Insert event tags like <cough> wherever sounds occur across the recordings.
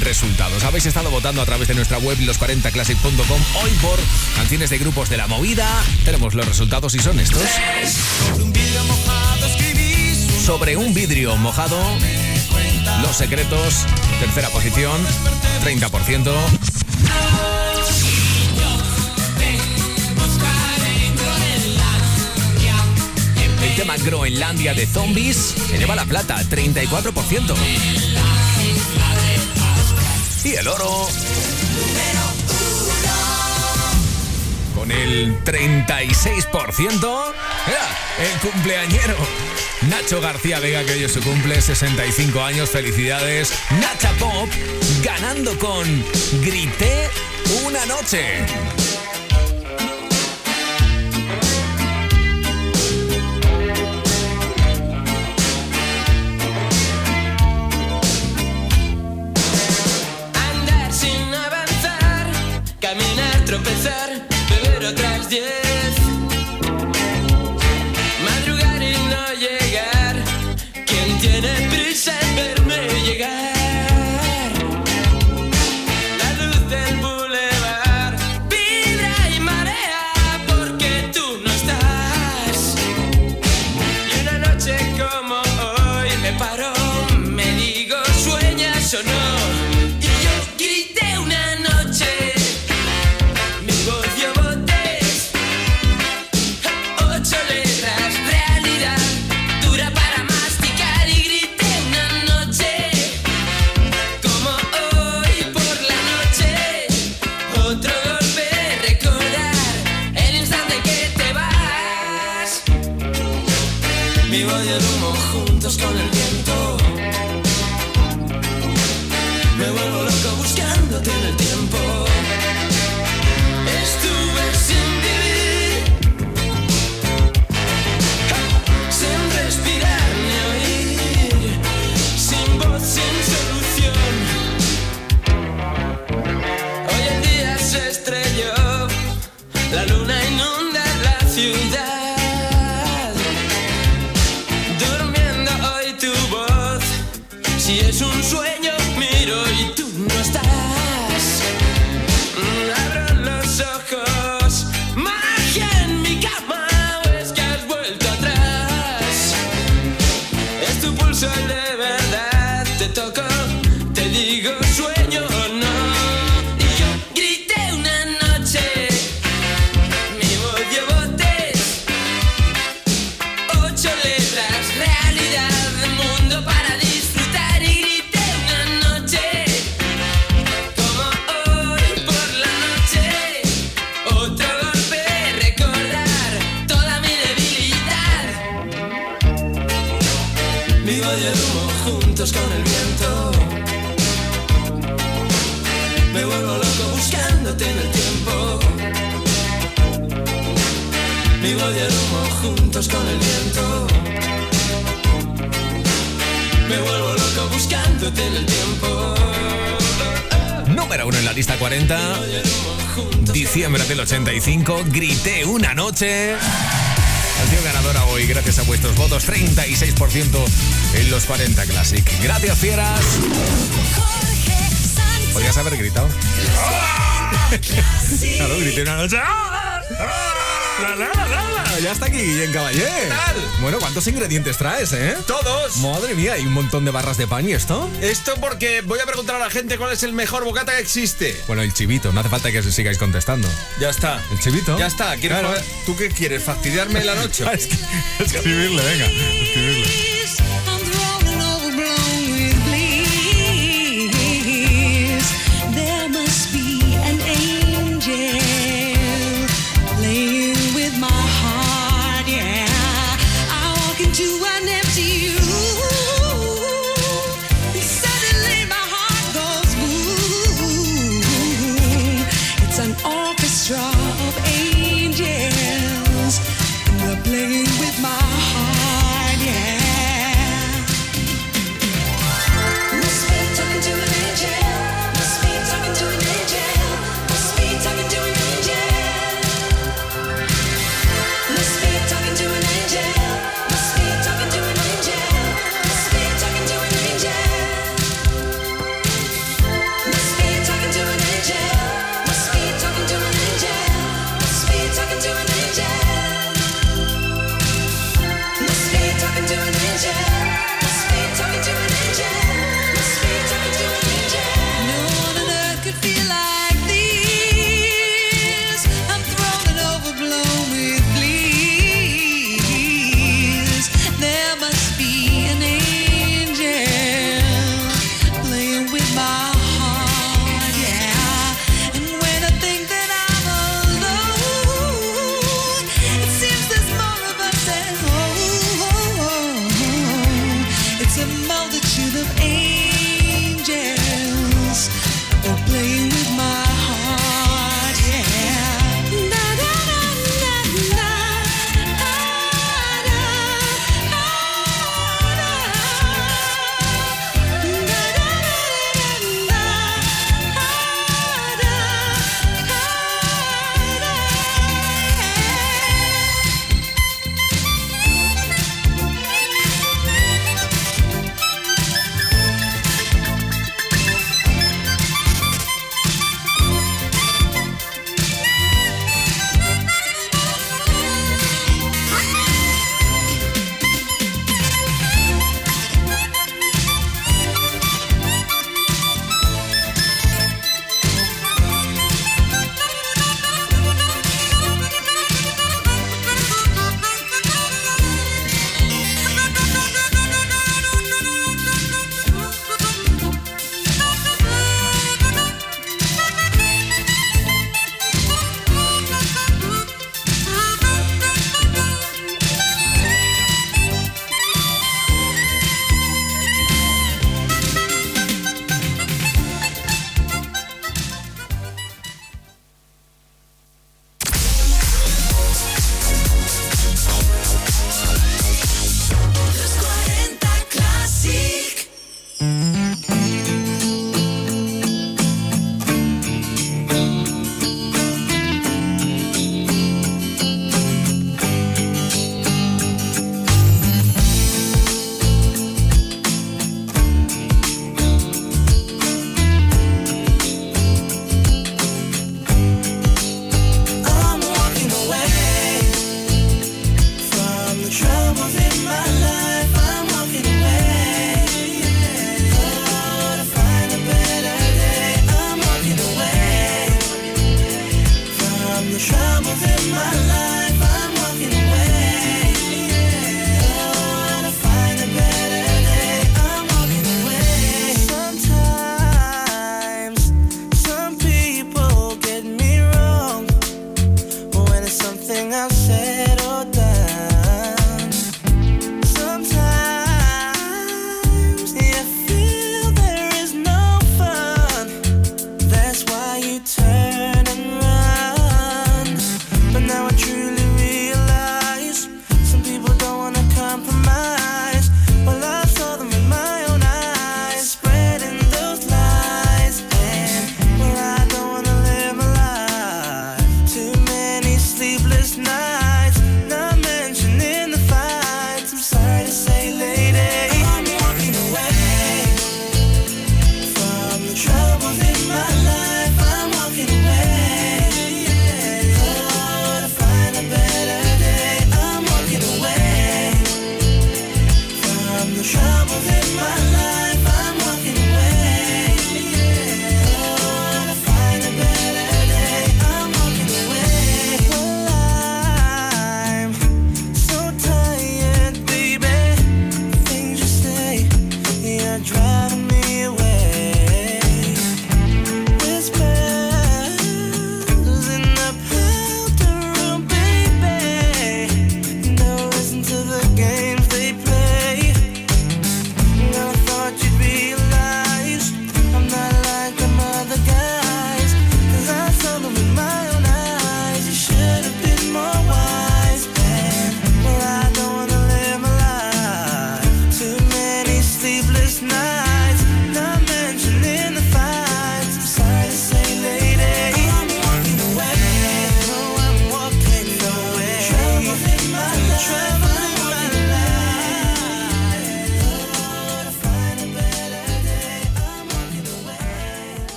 resultados. Habéis estado votando a través de nuestra web los40classic.com hoy por canciones de grupos de la movida. Tenemos los resultados y son estos. Sobre un vidrio mojado, los secretos, tercera posición, 30%. El tema Groenlandia de Zombies se lleva la plata, 34%. Y el oro. Con el 36%. Era el cumpleañero. Nacho García Vega, que hoy es su cumple, 65 años, felicidades. Nacha Pop, ganando con Grité una noche. yeah. En el tiempo. Número uno en la lista 40. Diciembre del 85. Grité una noche. Canción ganadora hoy, gracias a vuestros votos. 36% en los 40 Classic. Gracias, fieras. Podrías haber gritado. <laughs> Claro, grité una noche. <laughs> La, la, la, la. Ya está aquí Guillén Caballé. Bueno, ¿cuántos ingredientes traes, eh? Todos. Madre mía, hay un montón de barras de pan y esto. Esto porque voy a preguntar a la gente cuál es el mejor bocata que existe. Bueno, el chivito, no hace falta que os sigáis contestando. Ya está. ¿El chivito? Ya está. ¿Quieres Claro. ¿Tú qué quieres? ¿Fastidiarme la noche? <laughs> Es que- escribirle, venga,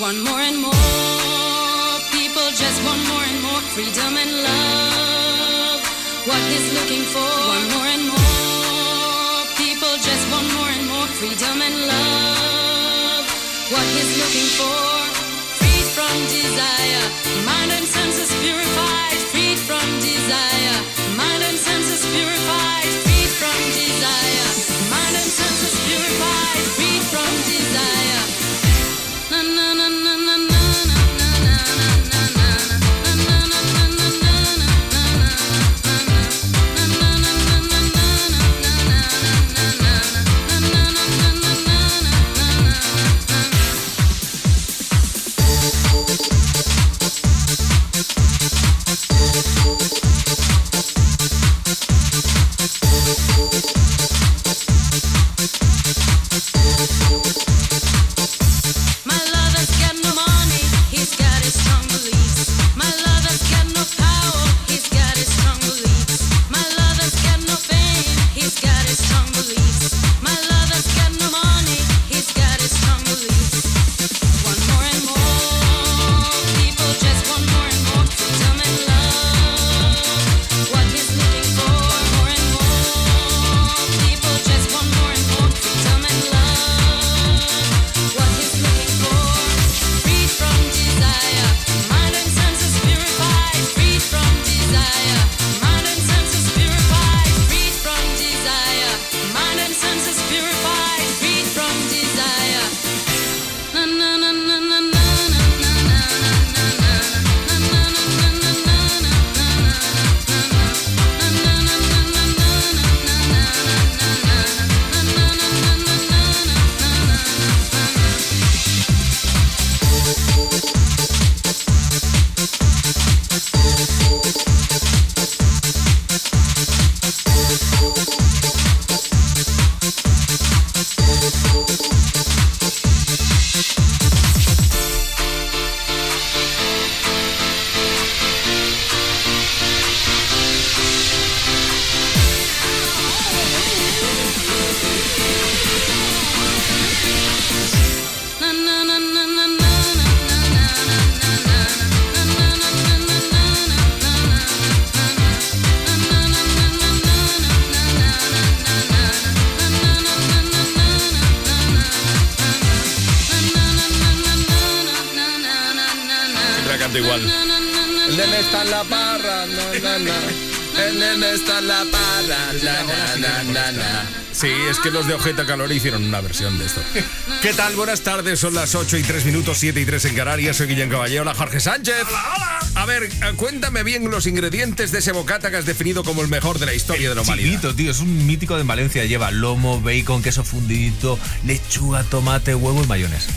One more and more, people just want more and more freedom and love. What he's looking for, one more and more, people just want more and more freedom and love what he's looking for. Freed from desire, mind and senses purified. Na, na. Sí, es que los de Ojeta Calor hicieron una versión de esto. <laughs> ¿Qué tal? Buenas tardes, son las 8 y 3 minutos, 7 y 3 en Canarias. Soy Guillén Caballero, hola Jorge Sánchez. A ver, eh, cuéntame bien los ingredientes de ese bocata que has definido como el mejor de la historia de la humanidad. Chiquito, tío, es un mítico de Valencia. Lleva lomo, bacon, queso fundidito, lechuga, tomate, huevo y mayonesa.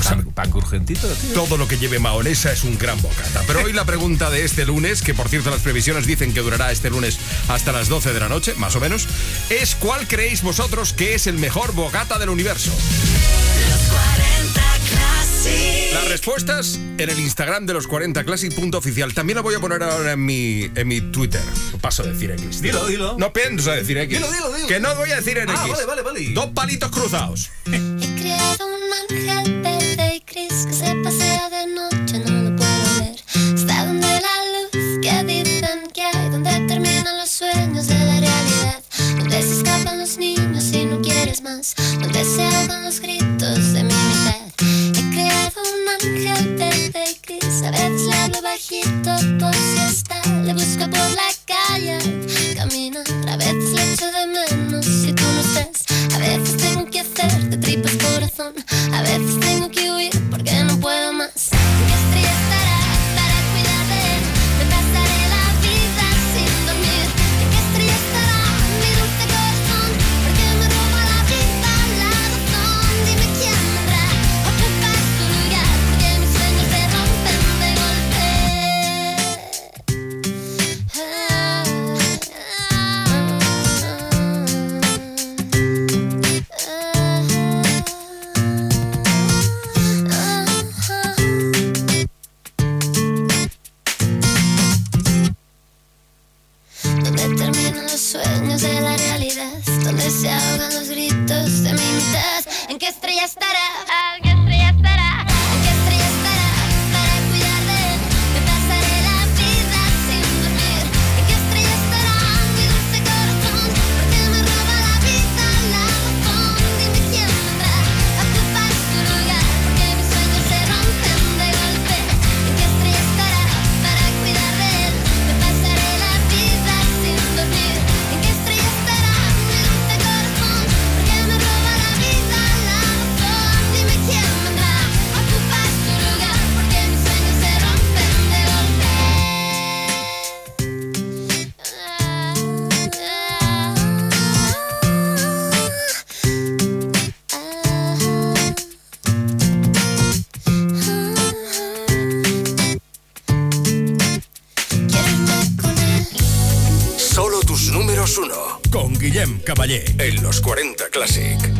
Pan, tío. Todo lo que lleve mahonesa es un gran bocata. Pero hoy la pregunta de este lunes, que por cierto las previsiones dicen que durará este lunes hasta las 12 de la noche, más o menos, es ¿cuál creéis vosotros que es el mejor bocata del universo? Los 40 Classic. Las respuestas en el Instagram de los 40 Classic.oficial. También la voy a poner ahora en mi, en mi Twitter. Paso a decir X. tío. Dilo, dilo. No pienso decir X. Dilo, dilo, dilo. Que no voy a decir en Ah, X. vale, vale, vale. Dos palitos cruzados. He creado un ángel que se pasea de noche, no lo puedo ver. Está donde la luz que dicen que hay, donde terminan los sueños de la realidad. Donde se escapan los niños y no quieres más. Donde se ahogan los gritos de mi mitad. He creado un ángel verde y gris. A veces le hablo bajito por si está. Le busco por la calle, caminar. A veces le echo de menos si tú no estás. A veces tengo que hacer de tripas corazón. A veces tengo Guillem messed that. En los 40 Classic.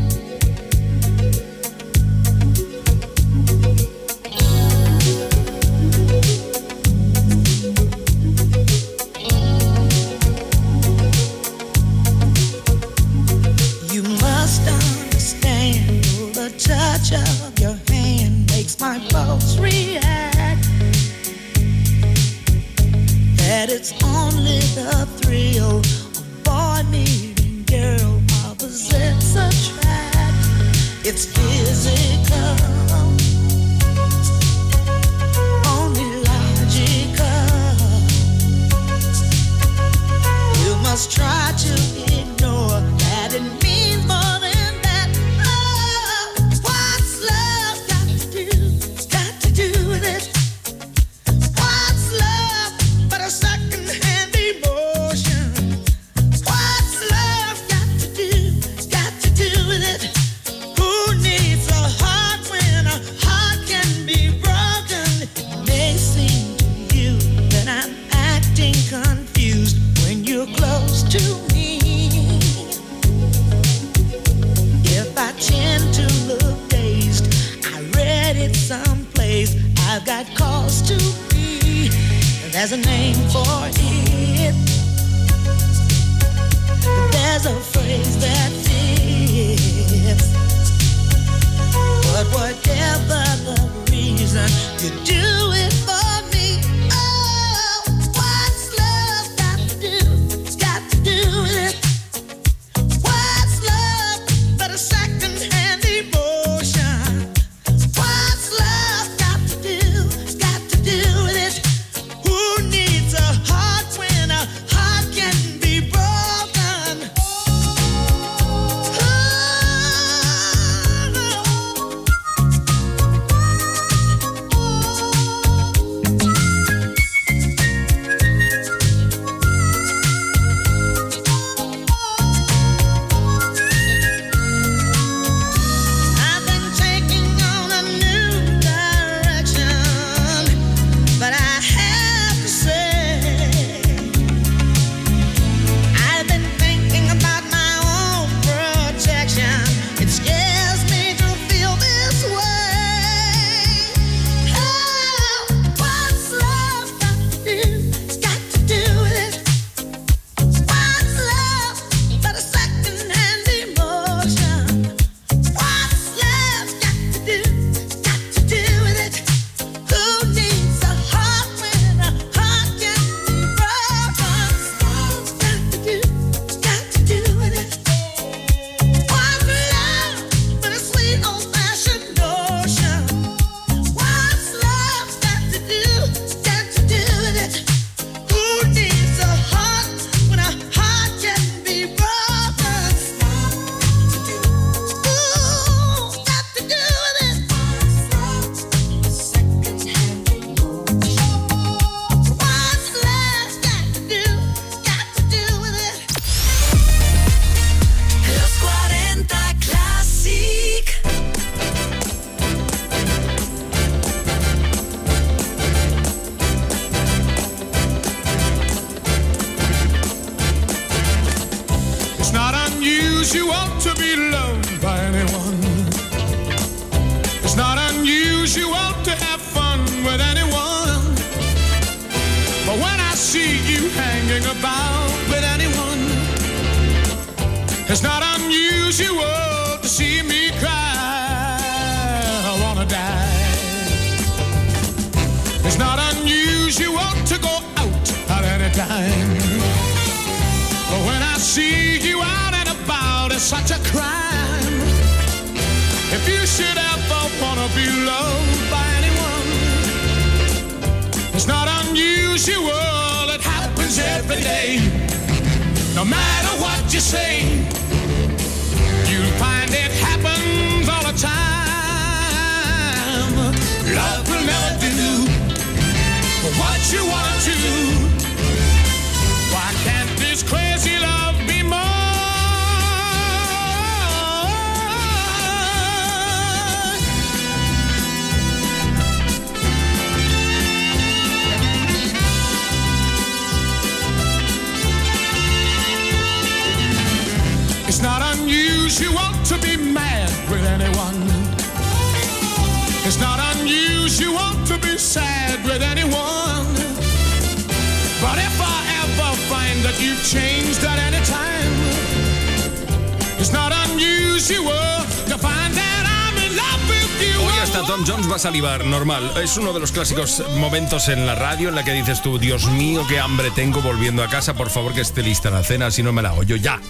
Normal. Es uno de los clásicos momentos en la radio en la que dices tú, Dios mío, qué hambre tengo volviendo a casa, por favor que esté lista la cena, si no me la hago yo ya.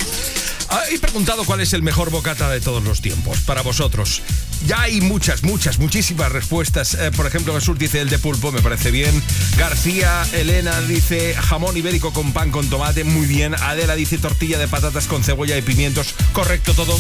Ah, he preguntado cuál es el mejor bocata de todos los tiempos para vosotros. Ya hay muchas, muchas, muchísimas respuestas. Eh, por ejemplo, Jesús dice el de pulpo, me parece bien. García, Elena dice jamón ibérico con pan con tomate, muy bien. Adela dice tortilla de patatas con cebolla y pimientos, correcto todo.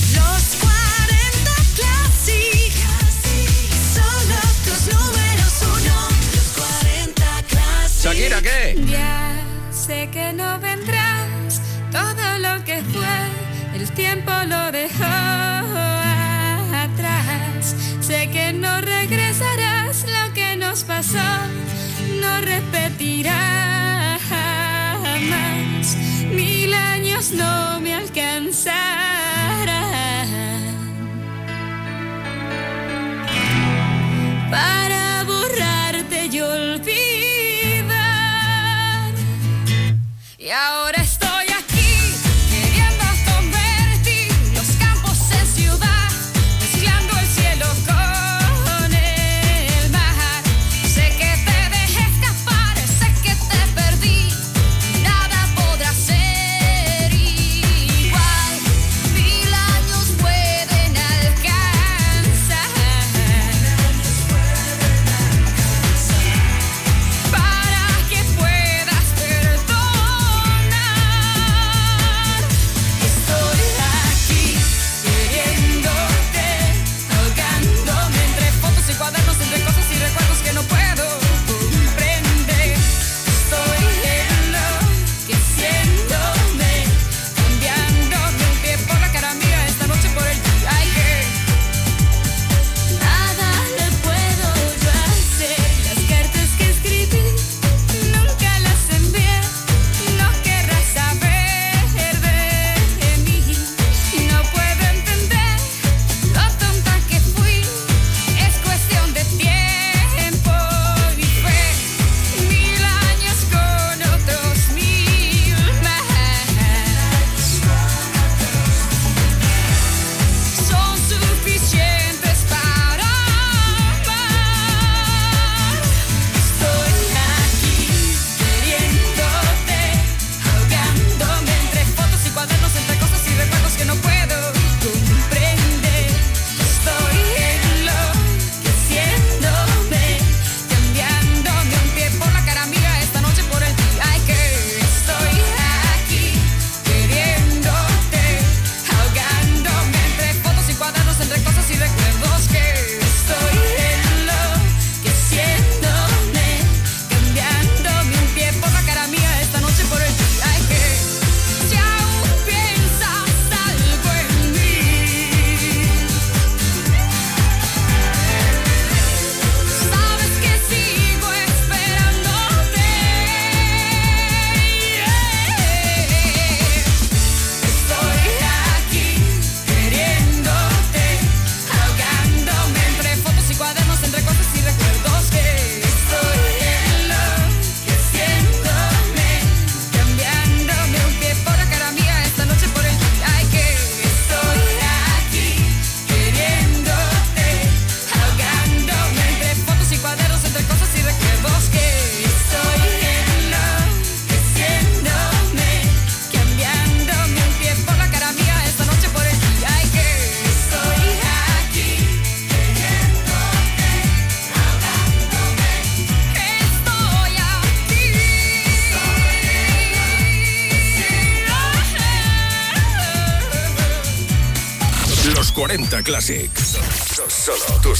Classic. Solo, to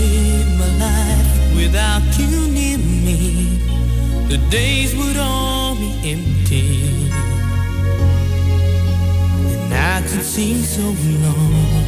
live my life without you near me, the days would all be empty. And I could seem so long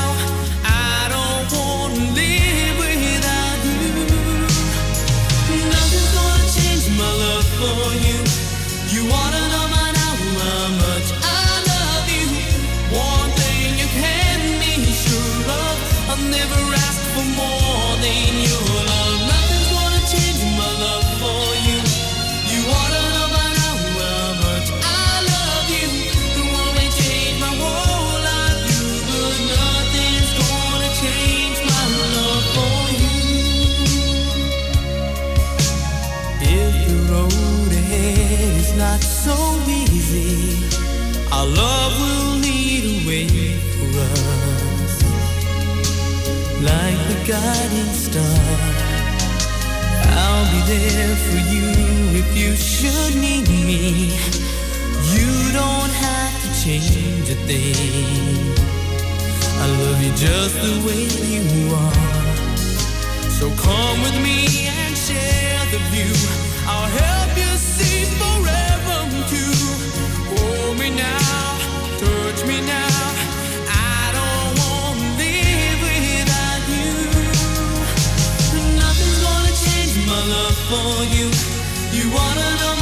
guiding star. I'll be there for you if you should need me. You don't have to change a thing. I love you just the way you are. So come with me. for you. You wanna know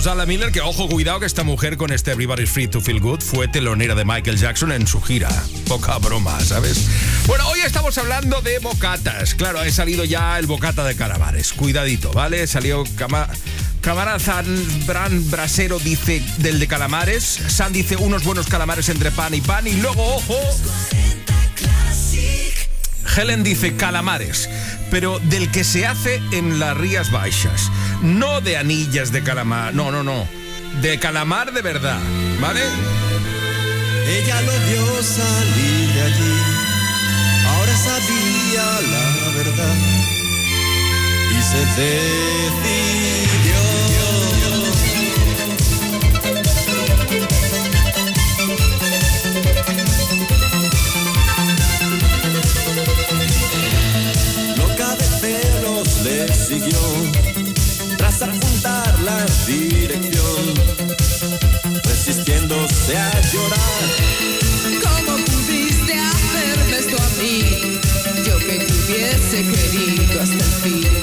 Rosala Miller, que ojo, cuidado que esta mujer con este Everybody's Free to Feel Good fue telonera de Michael Jackson en su gira. Poca broma, ¿sabes? Bueno, hoy estamos hablando de bocatas. Claro, ha salido ya el bocata de calamares. Cuidadito, ¿vale? Salió cama... Cámara Brasero dice del de calamares. San dice unos buenos calamares entre pan y pan. Y luego, ojo. Helen dice calamares, pero del que se hace en las Rías Baixas. No de anillas de calamar, no, no, no. De calamar de verdad, ¿vale? Ella lo vio salir de allí, ahora sabía la verdad y se decidió. A llorar. ¿Cómo pudiste hacerme esto a mí? Yo que te hubiese querido hasta el fin.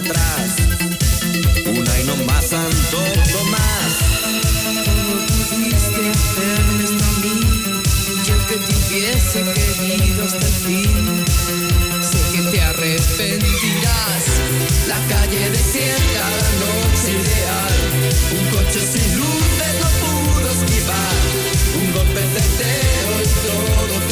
Atrás. Una y no más, Santo Tomás. ¿Cómo pudiste hacerme esto a mí? Yo que te hubiese querido hasta el fin. Sé que te arrepentirás. La calle desierta, la noche ideal. Un coche sin luces no pudo esquivar. Un golpe certero y todo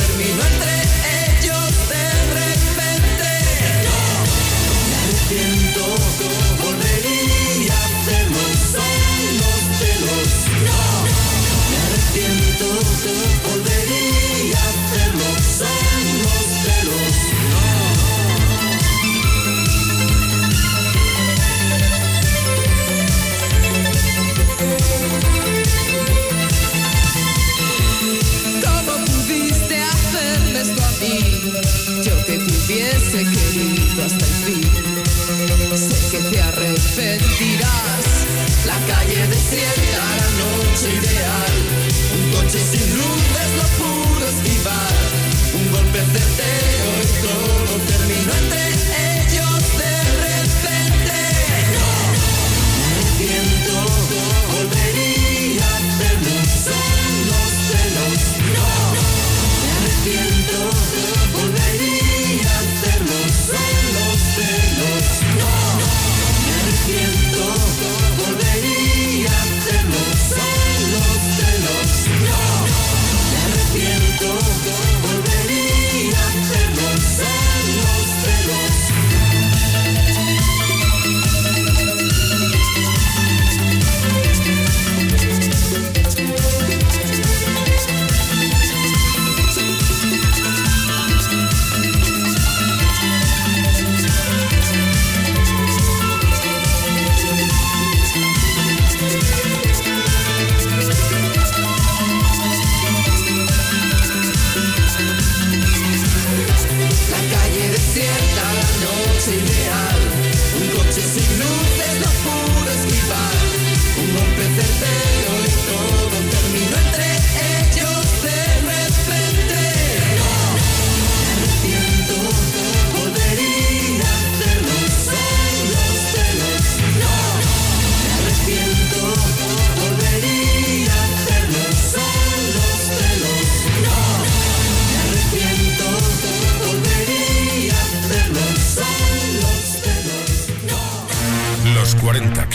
hasta el fin. Sé que te arrepentirás. La calle desierta, la noche ideal. Un coche sin luces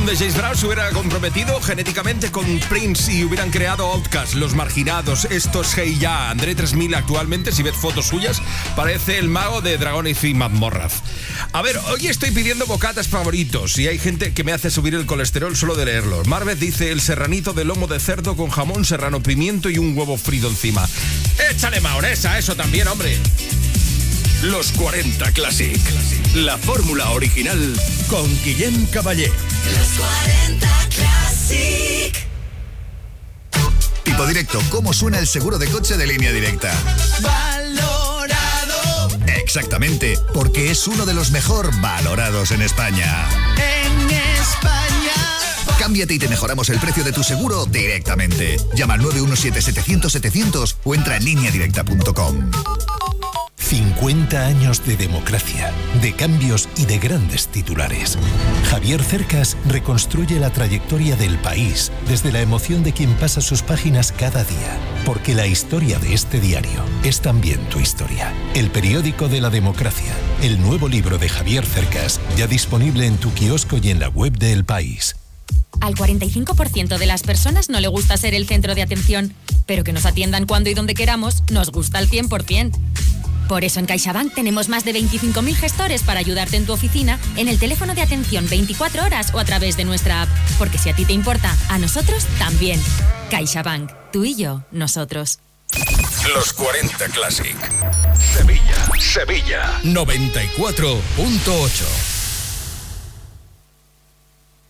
reencarnación de James Brown se hubiera comprometido genéticamente con Prince y hubieran creado Outcast, Los Marginados, estos Hey Ya, André 3000 actualmente, si ves fotos suyas, parece el mago de Dragones y Mazmorraz. A ver, hoy estoy pidiendo bocatas favoritos y hay gente que me hace subir el colesterol solo de leerlos. Marvet dice el serranito de lomo de cerdo con jamón serrano, pimiento y un huevo frito encima. Échale mahonesa a eso también, hombre. Los 40 Classic. La fórmula original con Guillem Caballé. Los 40 Classic. Tipo directo, ¿cómo suena el seguro de coche de línea directa? Valorado Exactamente, porque es uno de los mejor valorados en España. en España. Cámbiate y te mejoramos el precio de tu seguro directamente. Llama al 917-700-700 o entra en lineadirecta.com. 50 años de democracia, de cambios y de grandes titulares. Javier Cercas reconstruye la trayectoria del país desde la emoción de quien pasa sus páginas cada día. Porque la historia de este diario es también tu historia. El periódico de la democracia. El nuevo libro de Javier Cercas, ya disponible en tu kiosco y en la web de El País. Al 45% de las personas no le gusta ser el centro de atención, pero que nos atiendan cuando y donde queramos nos gusta al 100%. Por eso en CaixaBank tenemos más de 25.000 gestores para ayudarte en tu oficina, en el teléfono de atención 24 horas o a través de nuestra app. Porque si a ti te importa, a nosotros también. CaixaBank, tú y yo, nosotros. Los 40 Classic. Sevilla, Sevilla. 94.8.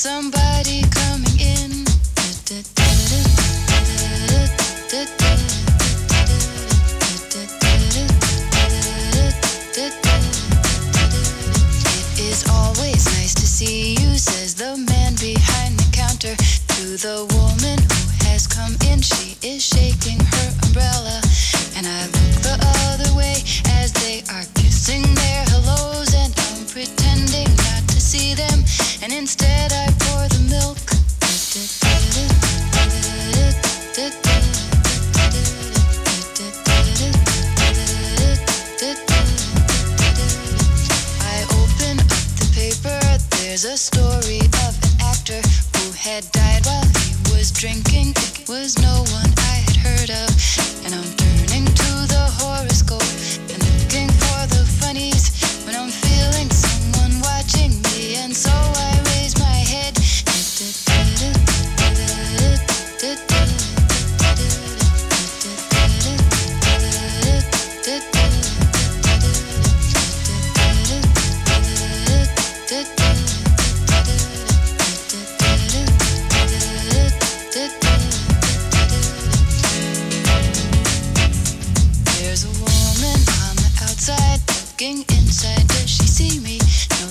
somebody coming in. It is always nice to see you, says the man behind the counter to the woman who has come in. She is shaking her umbrella, and I look the other way as they are kissing their There's a story of an actor who had died while he was drinking. It was no one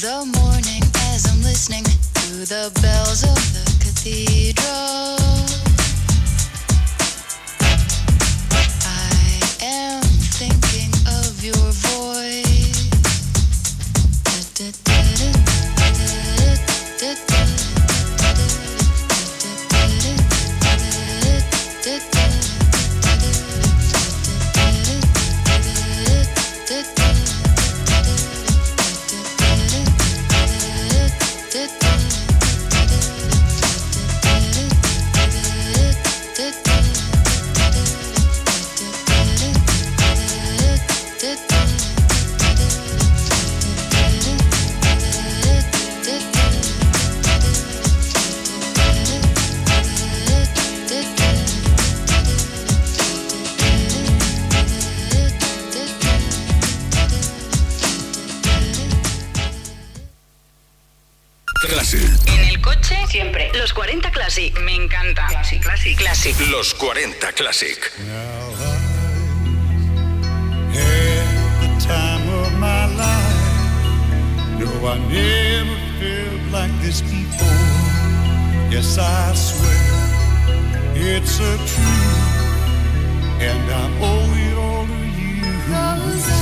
The morning as I'm listening to the bells of the cathedral. Siempre. Los 40 Classic. Me encanta. Classic. Classic. Classic. Los 40 Classic. No, I never felt like this before. Yes, I swear it's a truth, and I owe it all to you.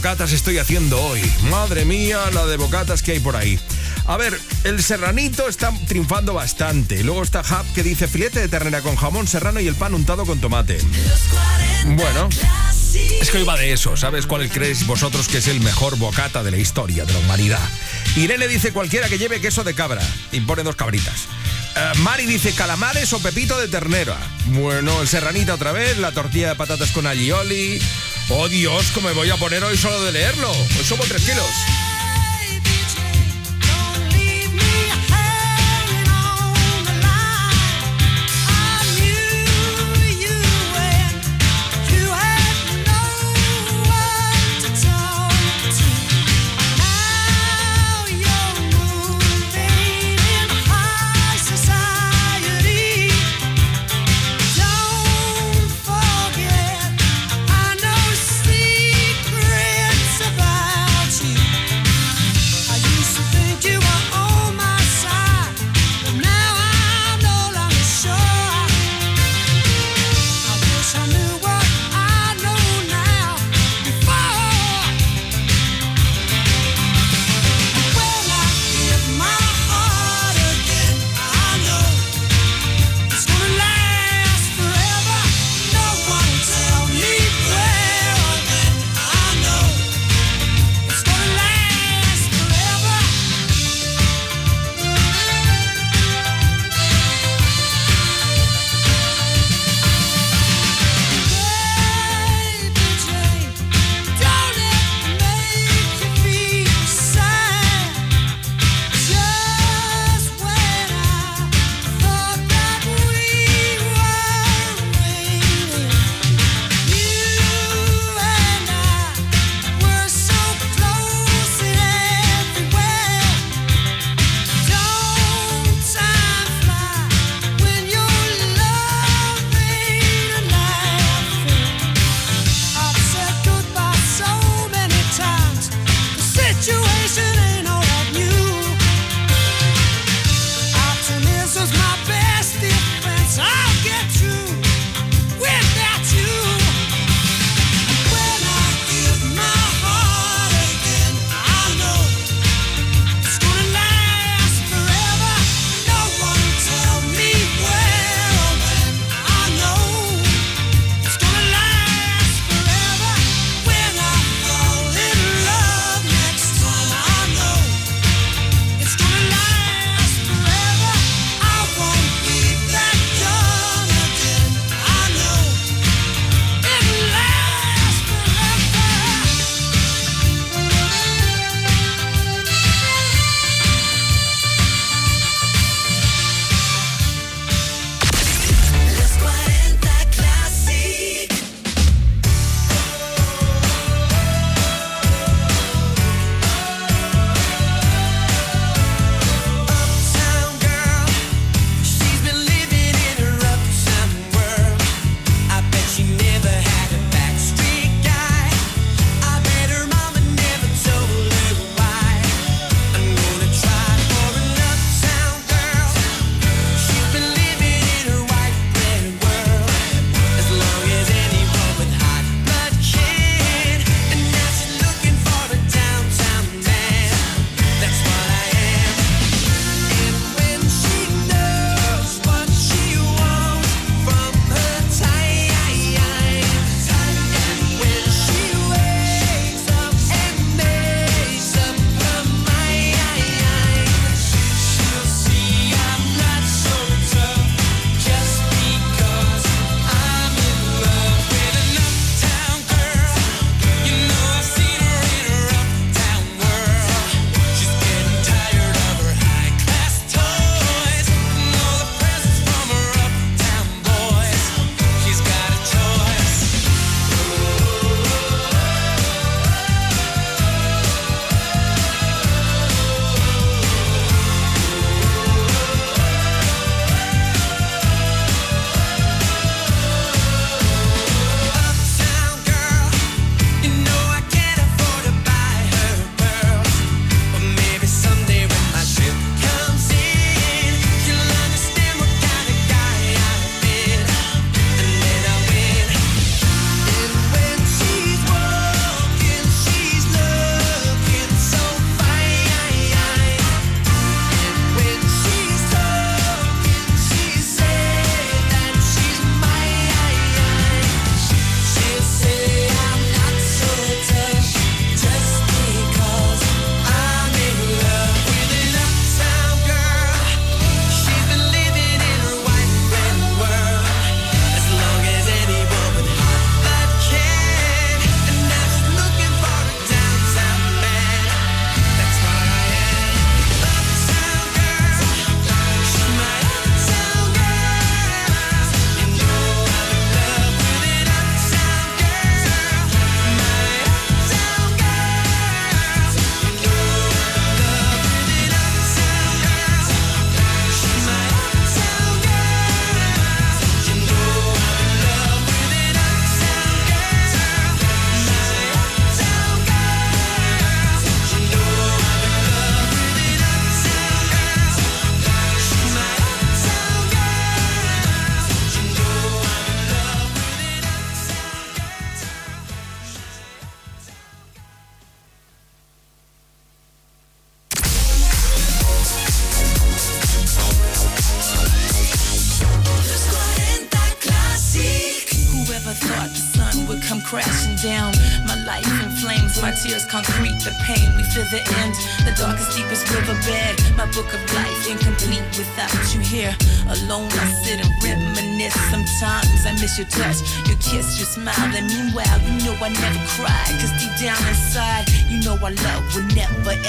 Bocatas estoy haciendo hoy. Madre mía, la de bocatas que hay por ahí. A ver, el serranito está triunfando bastante. Luego está Hub que dice filete de ternera con jamón serrano y el pan untado con tomate. Bueno, es que hoy va de eso. ¿Sabes cuál creéis vosotros que es el mejor bocata de la historia de la humanidad? Irene dice cualquiera que lleve queso de cabra. Y pone dos cabritas. Eh, Mari dice calamares o pepito de ternera. Bueno, el serranito otra vez, la tortilla de patatas con alioli. Oh Dios, cómo me voy a poner hoy solo de leerlo. Hoy somos tres kilos.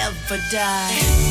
never die.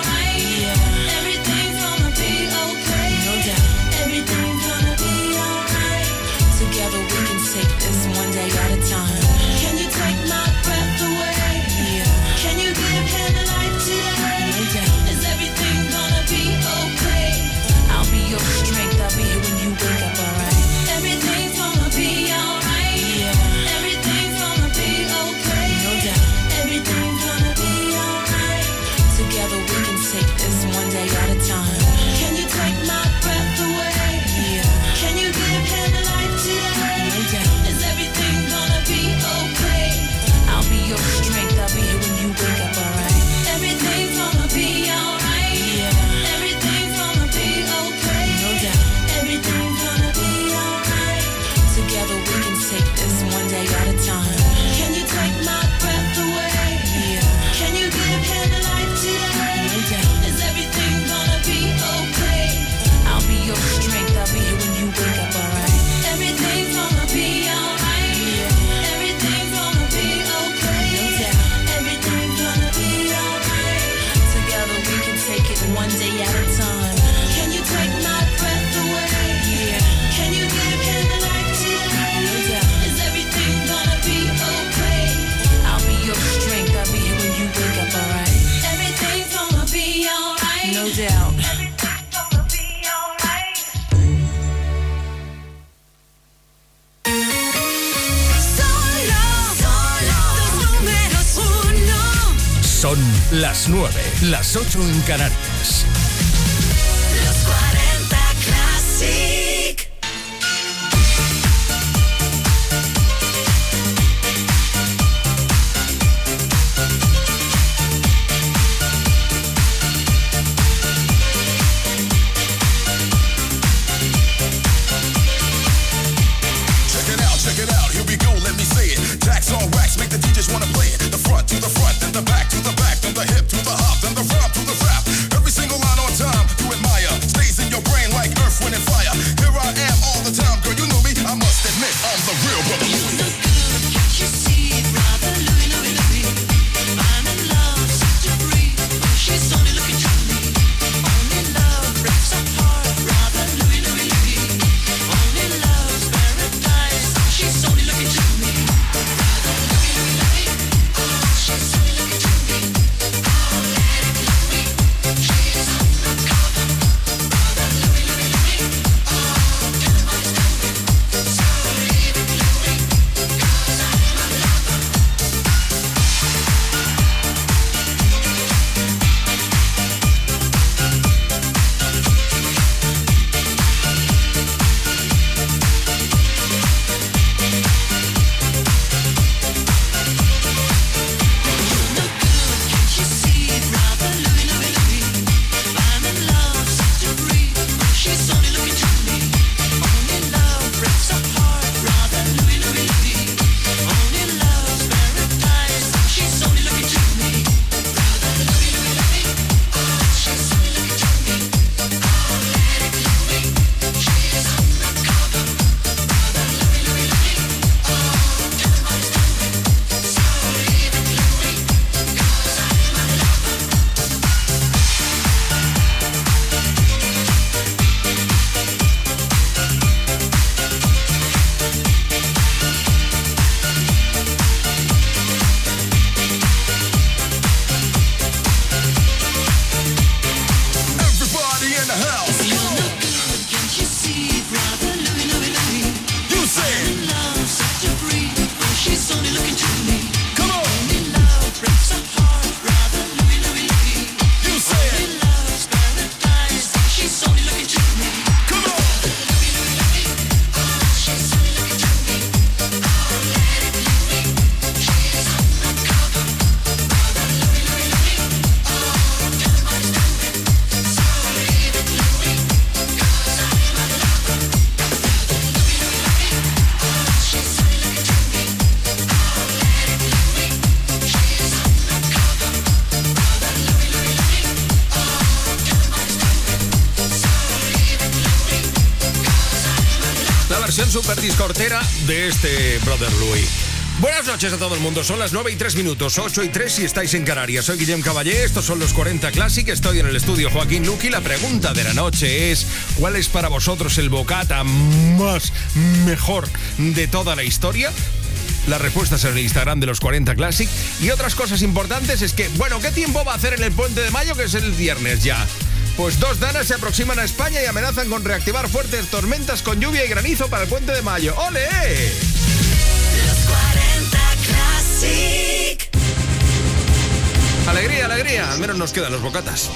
Las 8 en Canarias. Beatriz de este Brother Louis. Buenas noches a todo el mundo, son las 9 y 3 minutos, 8 y 3 si estáis en Canarias. Soy Guillem Caballé, estos son los 40 Classic, estoy en el estudio Joaquín Luqui. La pregunta de la noche es, ¿cuál es para vosotros el bocata más mejor de toda la historia? las respuestas en el Instagram de los 40 Classic. Y otras cosas importantes es que, bueno, ¿qué tiempo va a hacer en el puente de mayo? Que es el viernes ya. Pues dos danas se aproximan a España y amenazan con reactivar fuertes tormentas con lluvia y granizo para el puente de mayo. ¡Ole! Alegría, alegría. Al menos nos quedan los bocatas.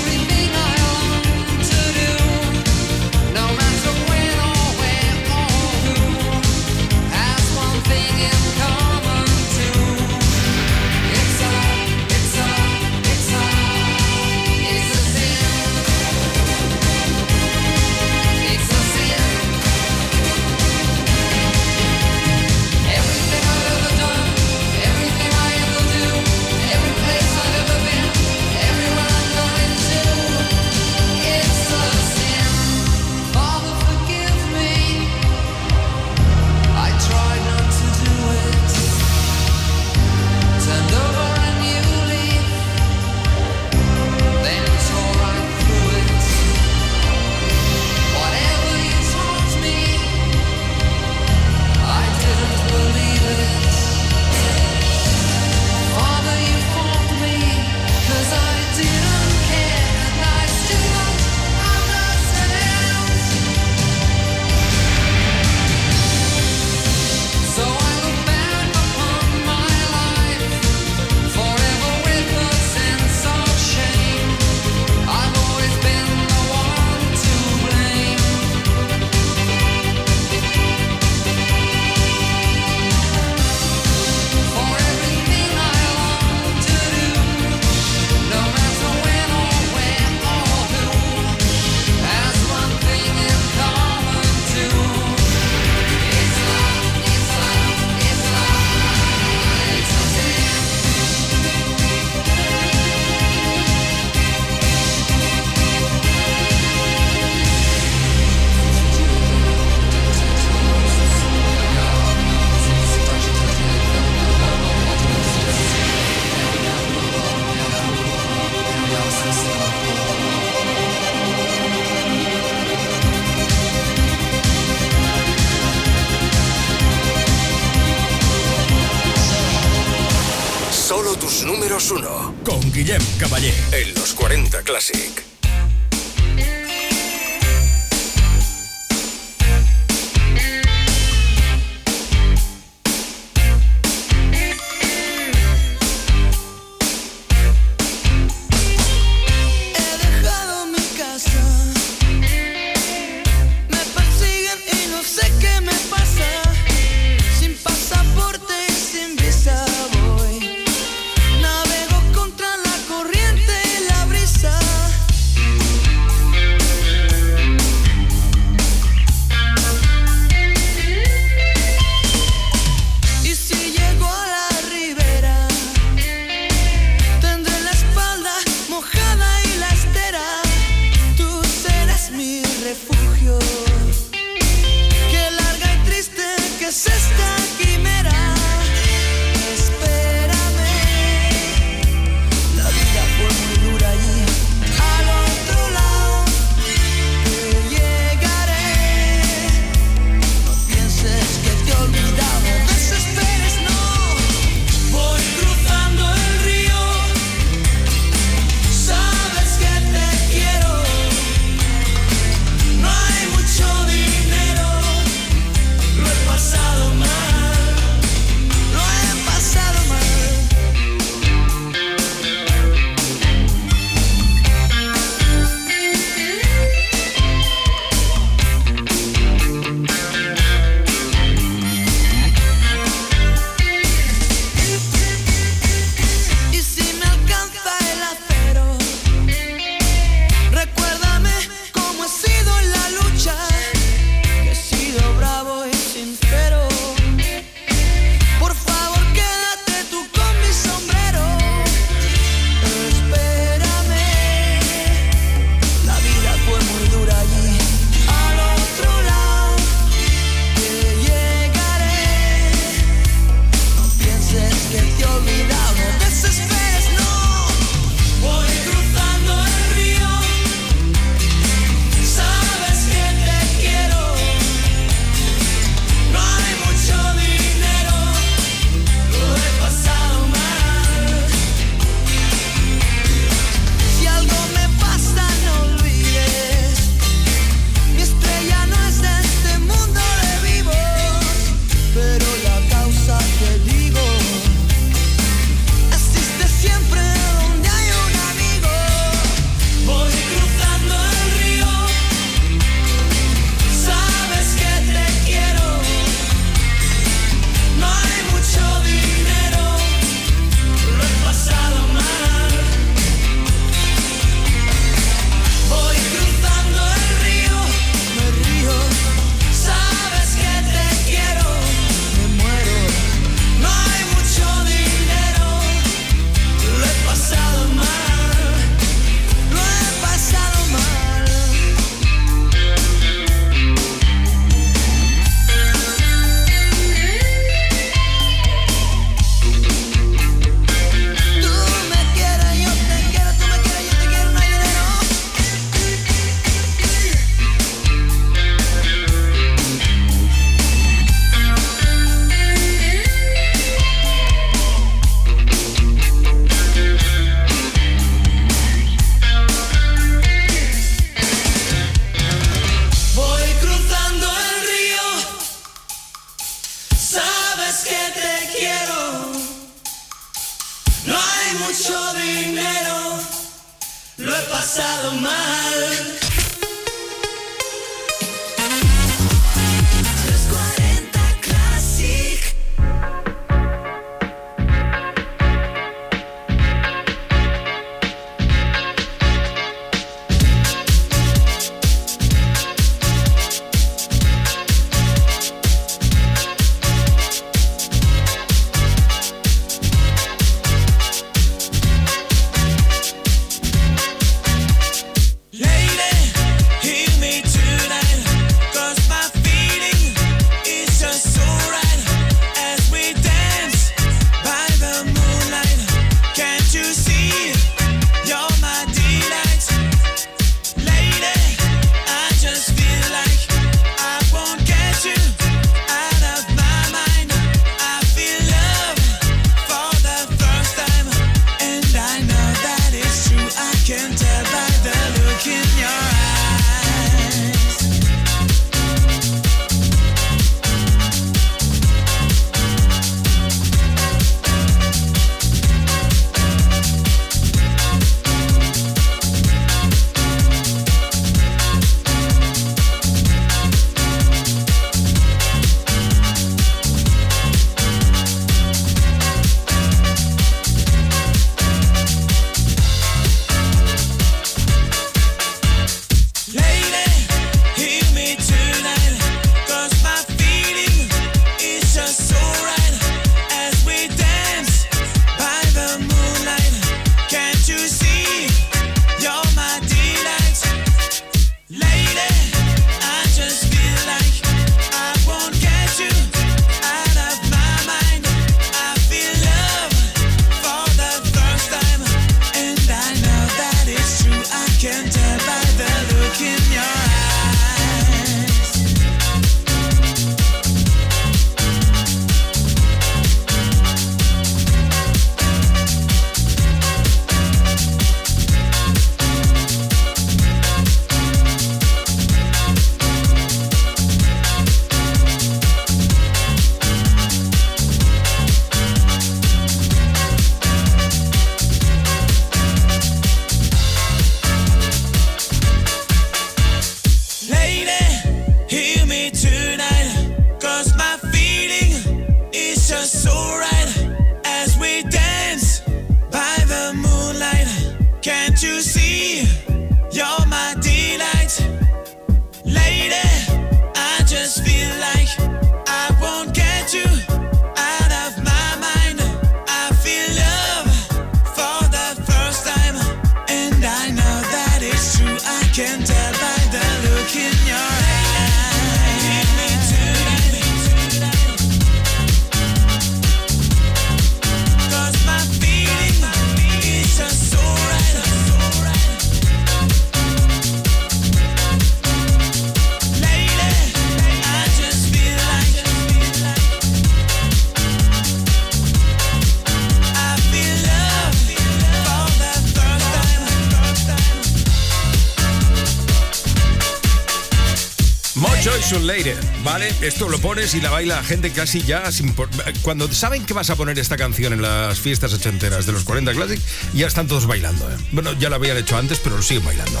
Esto lo pones y la baila la gente casi ya sin por- Cuando saben que vas a poner esta canción en las fiestas ochenteras de los 40 Classic, ya están todos bailando, ¿eh? Bueno, ya lo habían hecho antes, pero lo siguen bailando.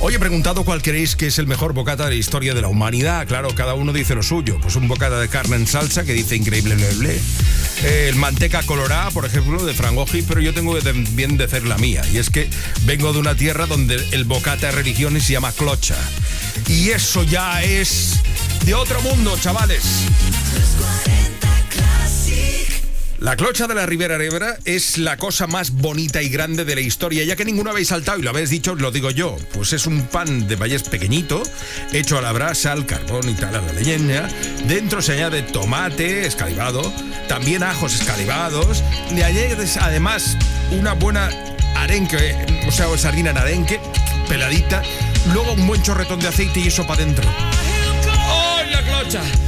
Hoy he preguntado cuál creéis que es el mejor bocata de la historia de la humanidad. Claro, cada uno dice lo suyo. Pues un bocata de carne en salsa que dice increíble, ble. Eh, el manteca colorada, por ejemplo, de Frangoji, pero yo tengo que también decir la mía. Y es que vengo de una tierra donde el bocata de religión se llama clocha. Y eso ya es de otro mundo, chavales. La clocha de la Ribera Ebra es la cosa más bonita y grande de la historia, ya que ninguno habéis saltado y lo habéis dicho, lo digo yo. Pues es un pan de vallés pequeñito, hecho a la brasa, al carbón y tal, a la leña. Dentro se añade tomate escalivado, también ajos escalivados. Le añades además una buena arenque, o sea, sardina en arenque, peladita. Luego un buen chorretón de aceite y eso para adentro. ¡Oh, la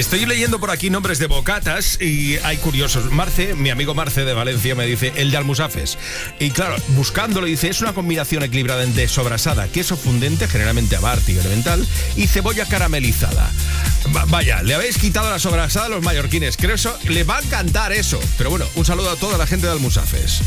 Estoy leyendo por aquí nombres de bocatas y hay curiosos. Marce, mi amigo Marce de Valencia, me dice el de almusafes. Y claro, buscándolo dice, es una combinación equilibrada entre sobrasada, queso fundente, generalmente abarti o elemental, y cebolla caramelizada. Vaya, le habéis quitado la sobrasada a los mallorquines. Creo eso, le va a encantar eso. Pero bueno, un saludo a toda la gente de almusafes.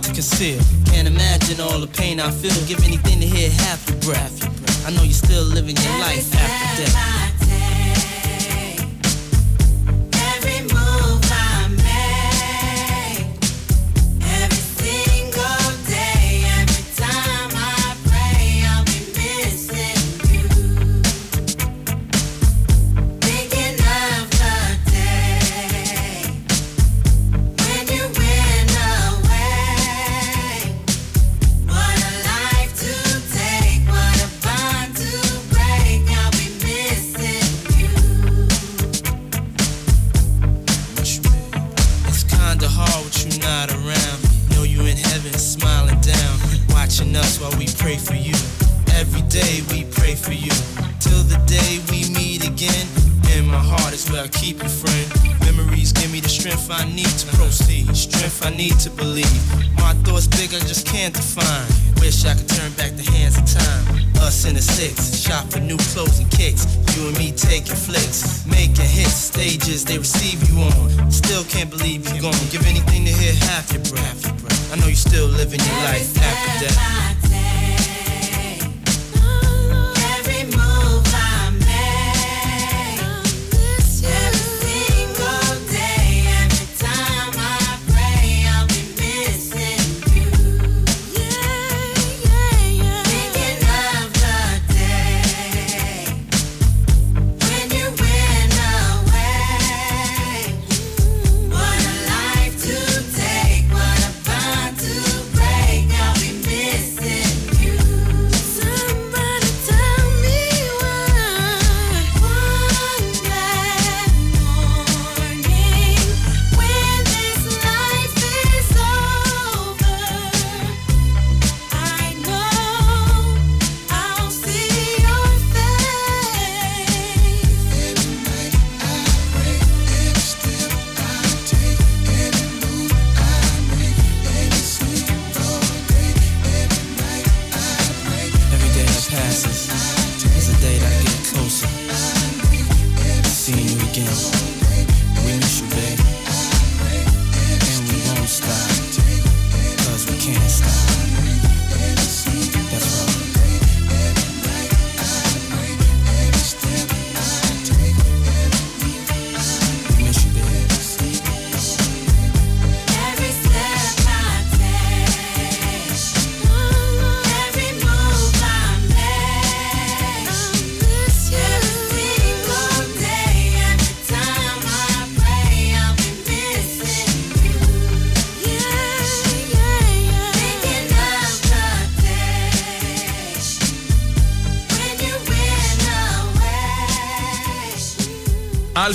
hard to conceal. Can't imagine all the pain I feel. Give anything to hear half a breath. I know you're still living your life after death.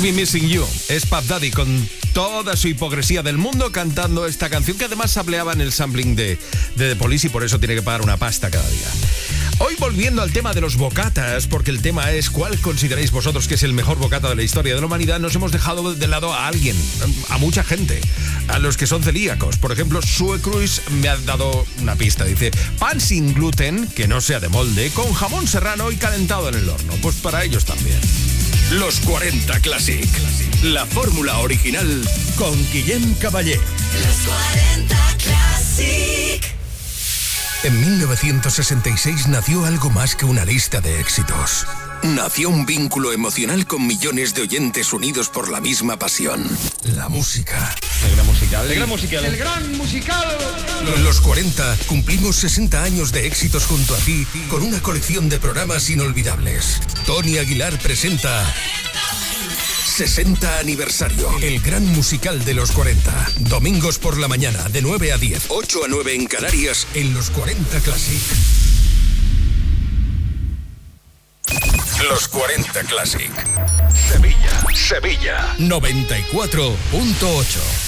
Be missing you. Es Pap Daddy con toda su hipocresía del mundo cantando esta canción que además sampleaba en el sampling de, de The Police y por eso tiene que pagar una pasta cada día. Hoy volviendo al tema de los bocatas, porque el tema es cuál consideráis vosotros que es el mejor bocata de la historia de la humanidad, nos hemos dejado de lado a alguien, a mucha gente, a los que son celíacos. Por ejemplo, Sue Cruz me ha dado una pista, dice, pan sin gluten, que no sea de molde, con jamón serrano y calentado en el horno. Pues para ellos también. Los 40 Classic. La fórmula original con Guillem Caballé. Los 40 Classic. En 1966 nació algo más que una lista de éxitos. Nació un vínculo emocional con millones de oyentes unidos por la misma pasión. La música. El gran musical. El gran musical. El gran musical. En los 40 cumplimos 60 años de éxitos junto a ti con una colección de programas inolvidables. Tony Aguilar presenta 60 aniversario. El gran musical de los 40. Domingos por la mañana de 9 a 10, 8 a 9 en Canarias en los 40 Classic. Los 40 Classic. Sevilla, Sevilla. 94.8.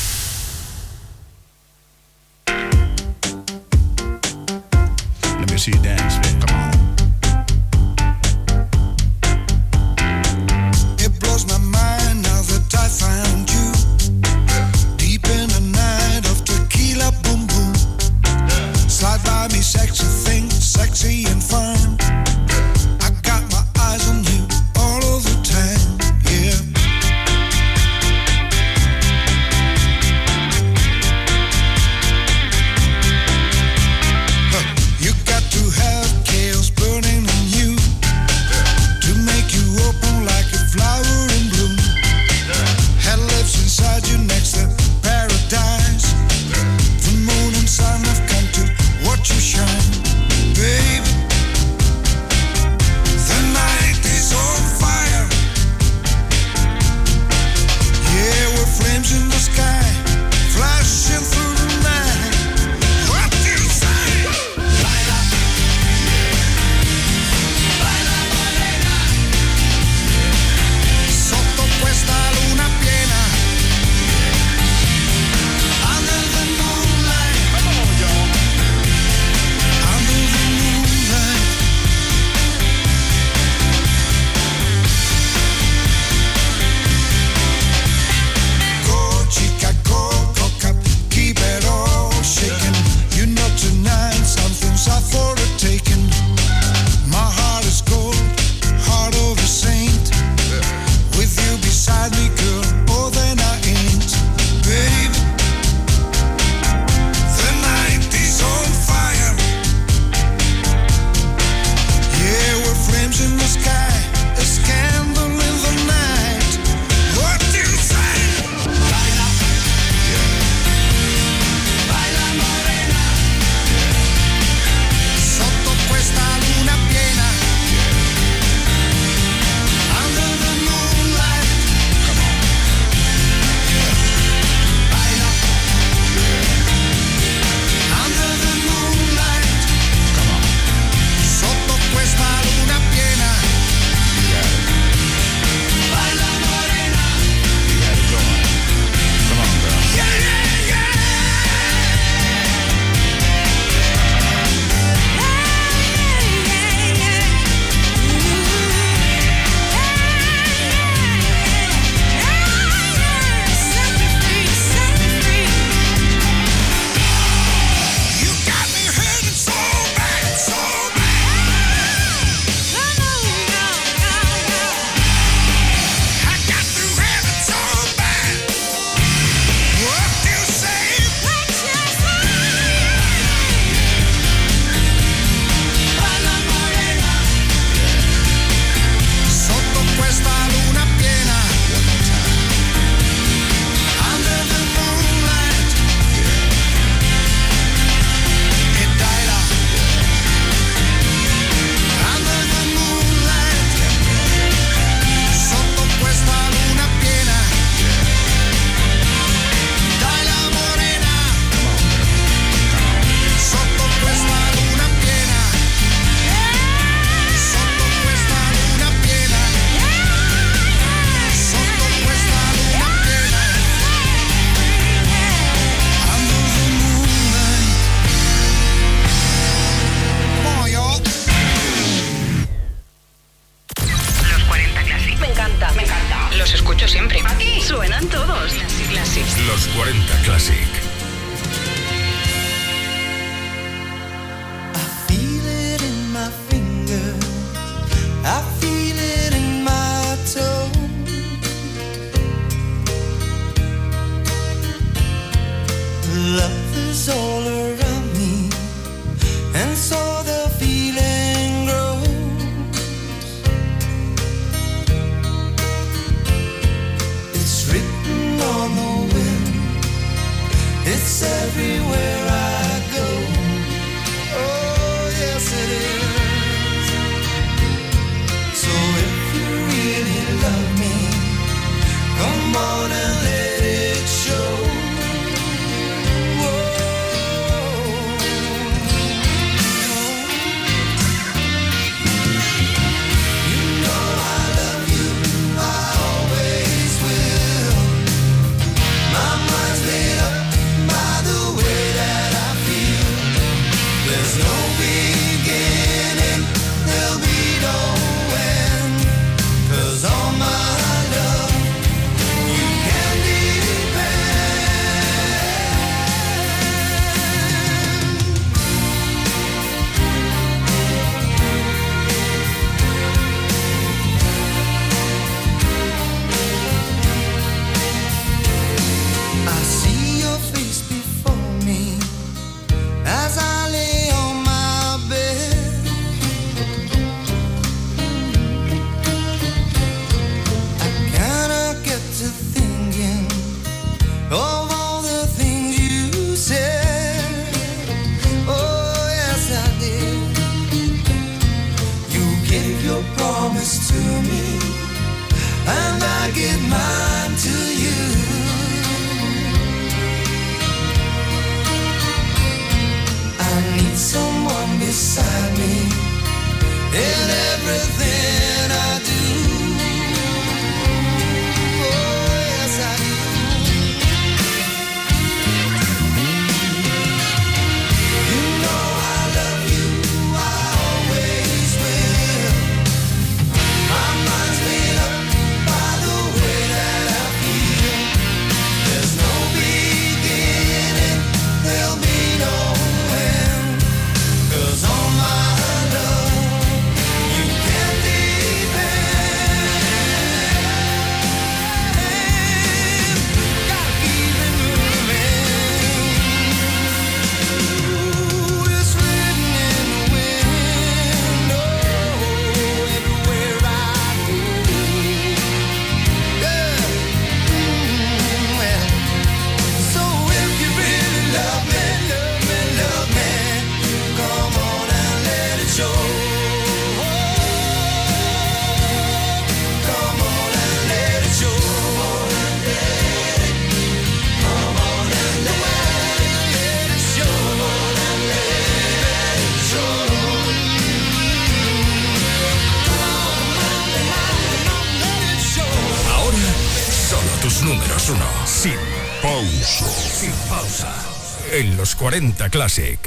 Classic.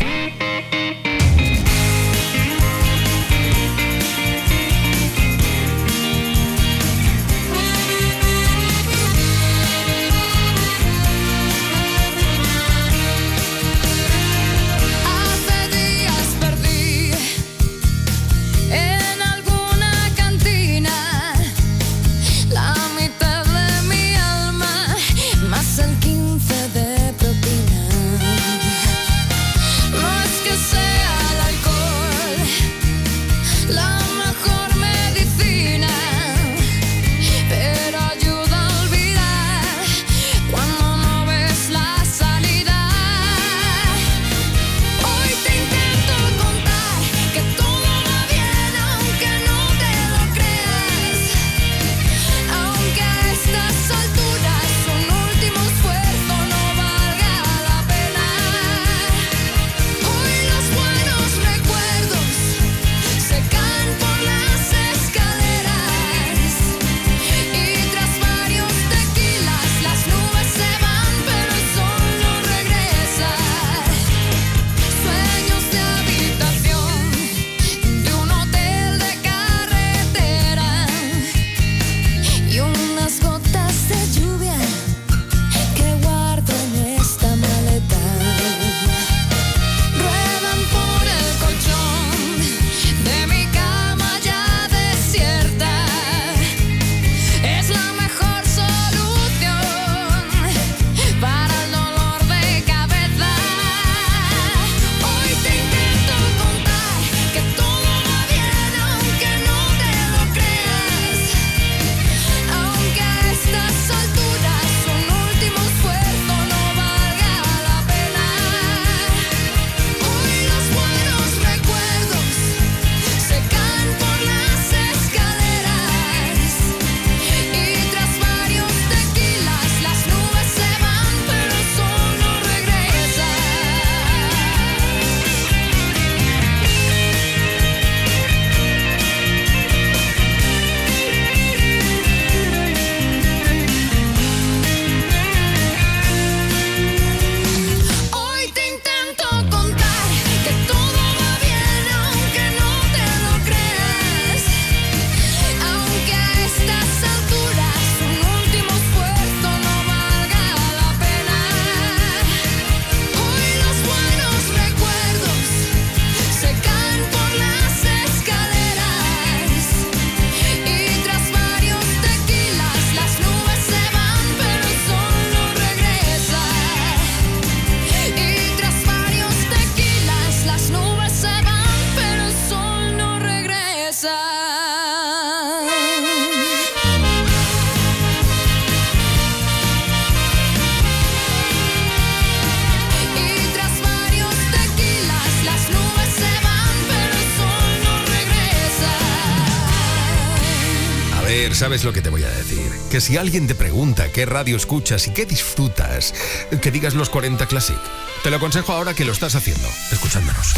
Si alguien te pregunta qué radio escuchas y qué disfrutas, que digas los 40 Classic. Te lo aconsejo ahora que lo estás haciendo, escuchándonos.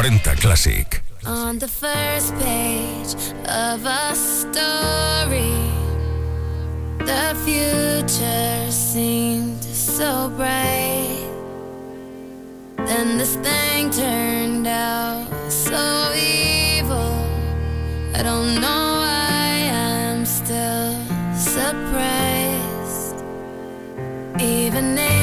40 Classic. On the first page of a story, the future seemed so bright. Then this thing turned out so evil. I don't know why I'm still surprised. Even angels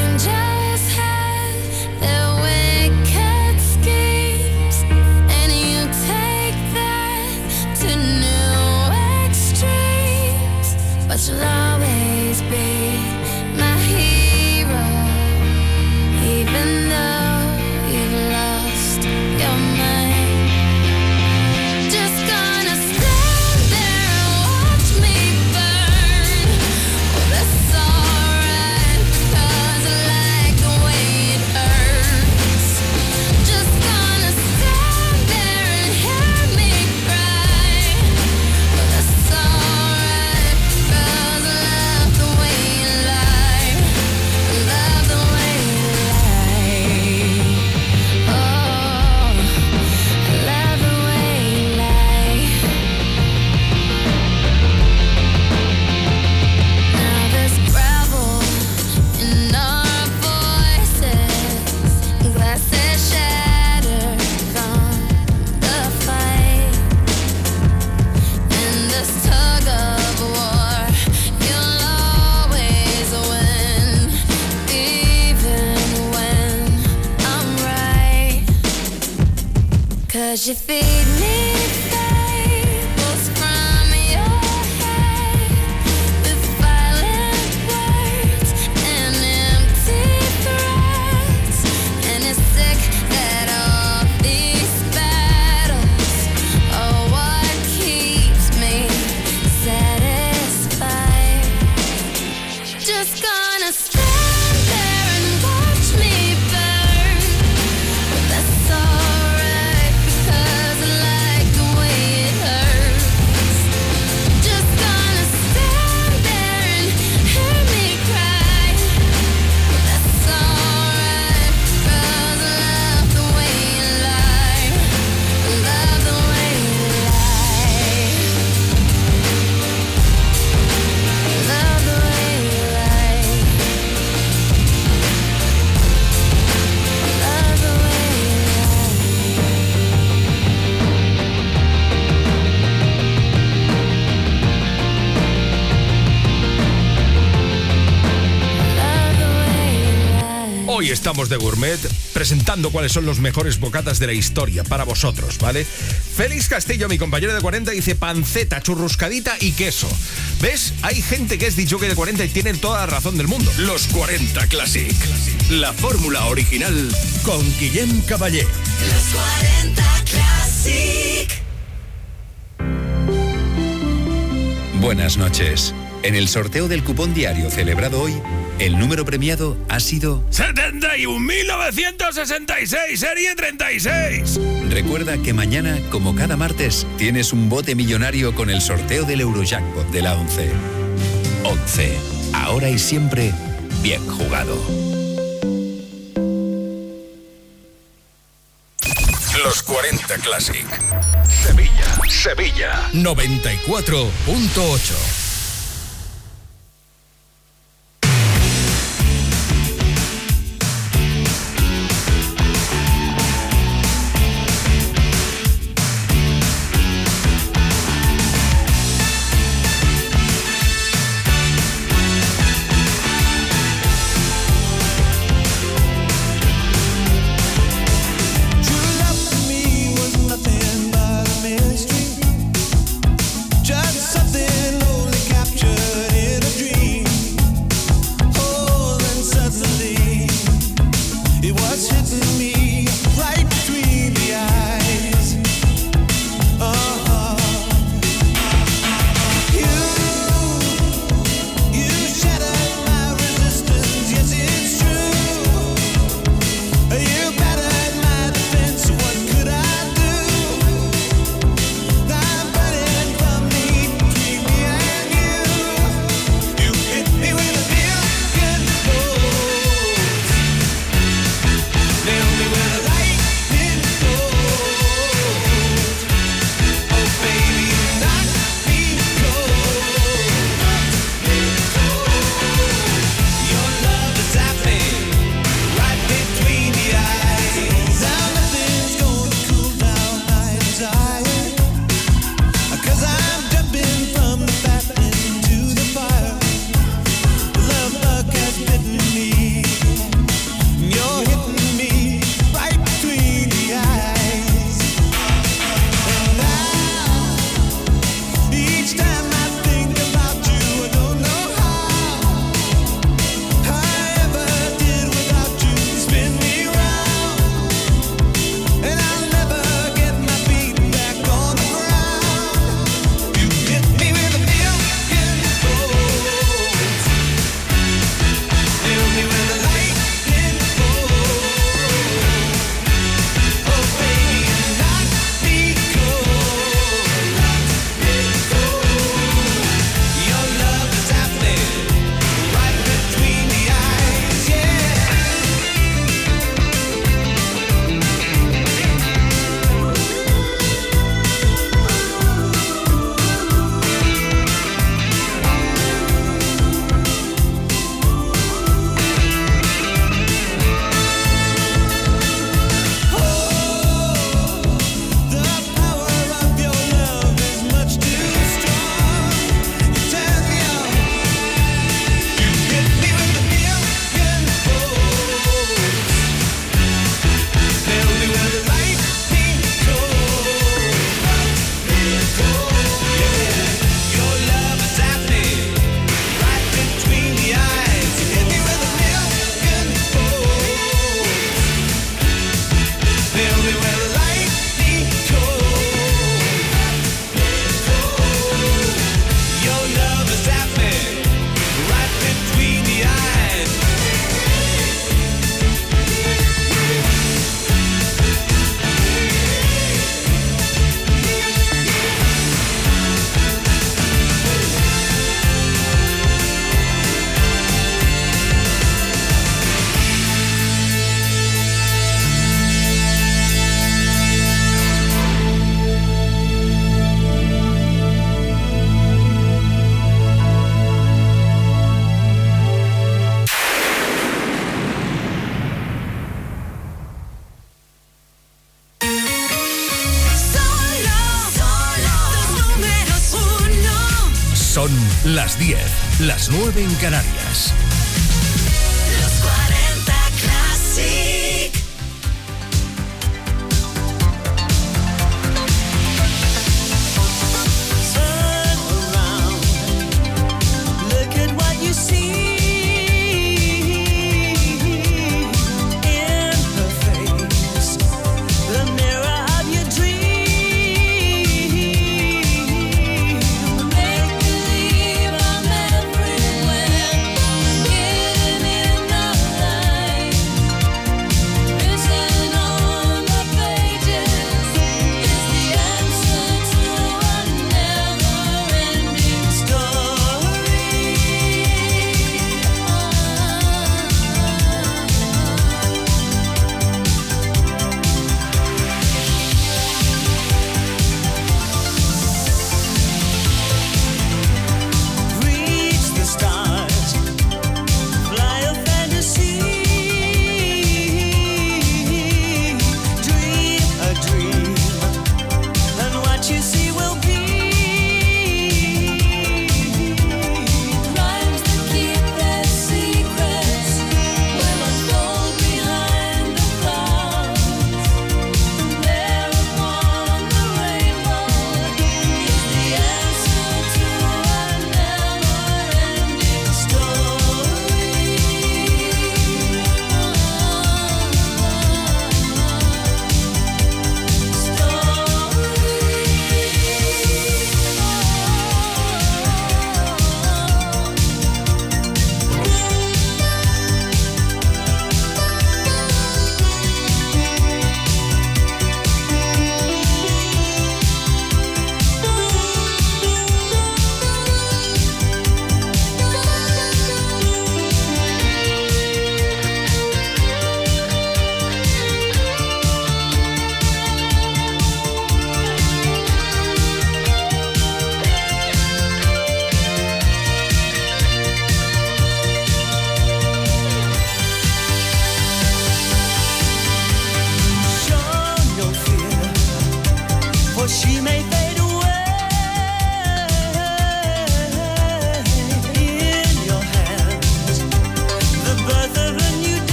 you feed Hoy estamos de gourmet presentando cuáles son los mejores bocatas de la historia para vosotros, ¿vale? Félix Castillo, mi compañero de 40, dice panceta, churruscadita y queso. ¿Ves? Hay gente que es dicho que de 40 y tiene toda la razón del mundo. Los 40 Classic. La fórmula original con Guillem Caballé. Los 40 Classic. Buenas noches. En el sorteo del cupón diario celebrado hoy, el número premiado ha sido... 71.966, serie 36. Recuerda que mañana, como cada martes, tienes un bote millonario con el sorteo del Eurojackpot de la 11. 11. Ahora y siempre, bien jugado. Los 40 Classic. Sevilla, Sevilla. 94.8.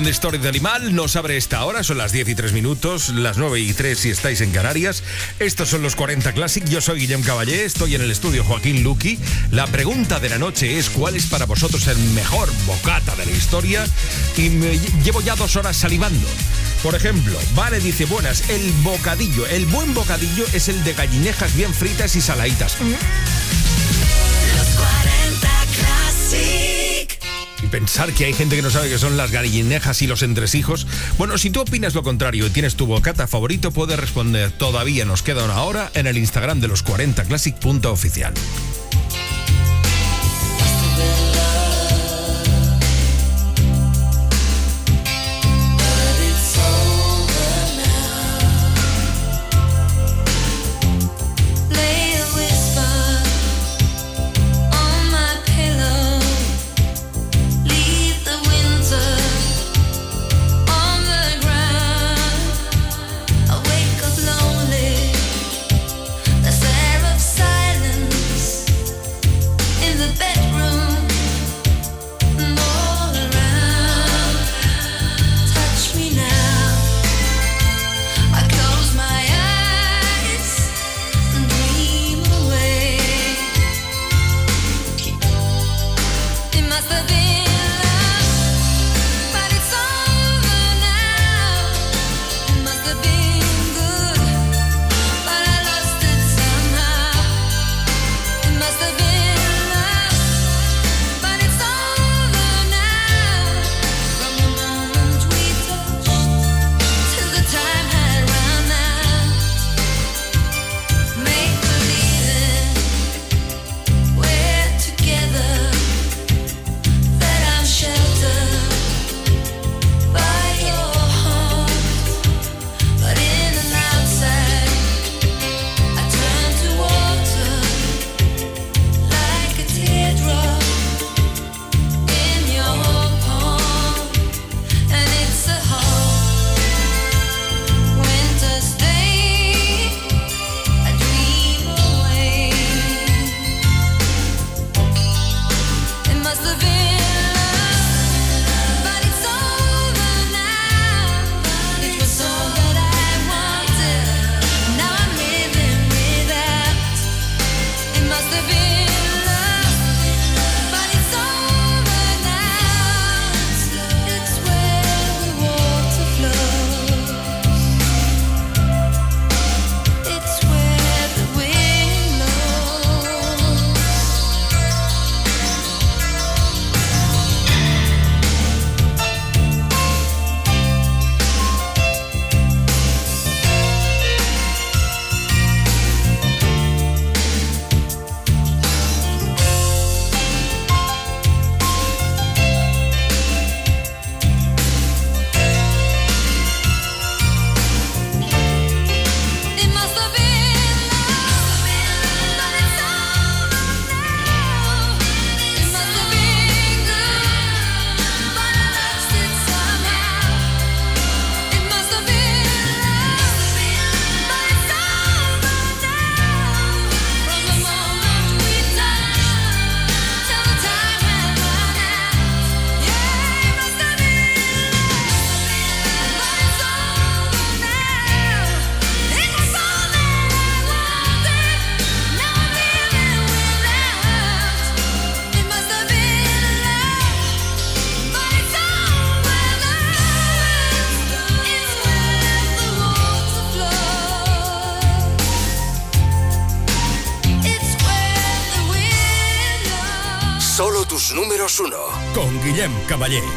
Never End Story Animal nos abre esta hora, son las 10 y 3 minutos, las 9 y 3 si estáis en Canarias. Estos son los 40 Classic, yo soy Guillem Caballé, estoy en el estudio Joaquín Luqui. La pregunta de la noche es ¿cuál es para vosotros el mejor bocata de la historia? Y me lle- llevo ya dos horas salivando. Por ejemplo, Vale dice, buenas, el bocadillo, el buen bocadillo es el de gallinejas bien fritas y saladitas. Pensar que hay gente que no sabe qué son las gallinejas y los entresijos. Bueno, si tú opinas lo contrario y tienes tu bocata favorito, puedes responder. Todavía nos queda una hora en el Instagram de los 40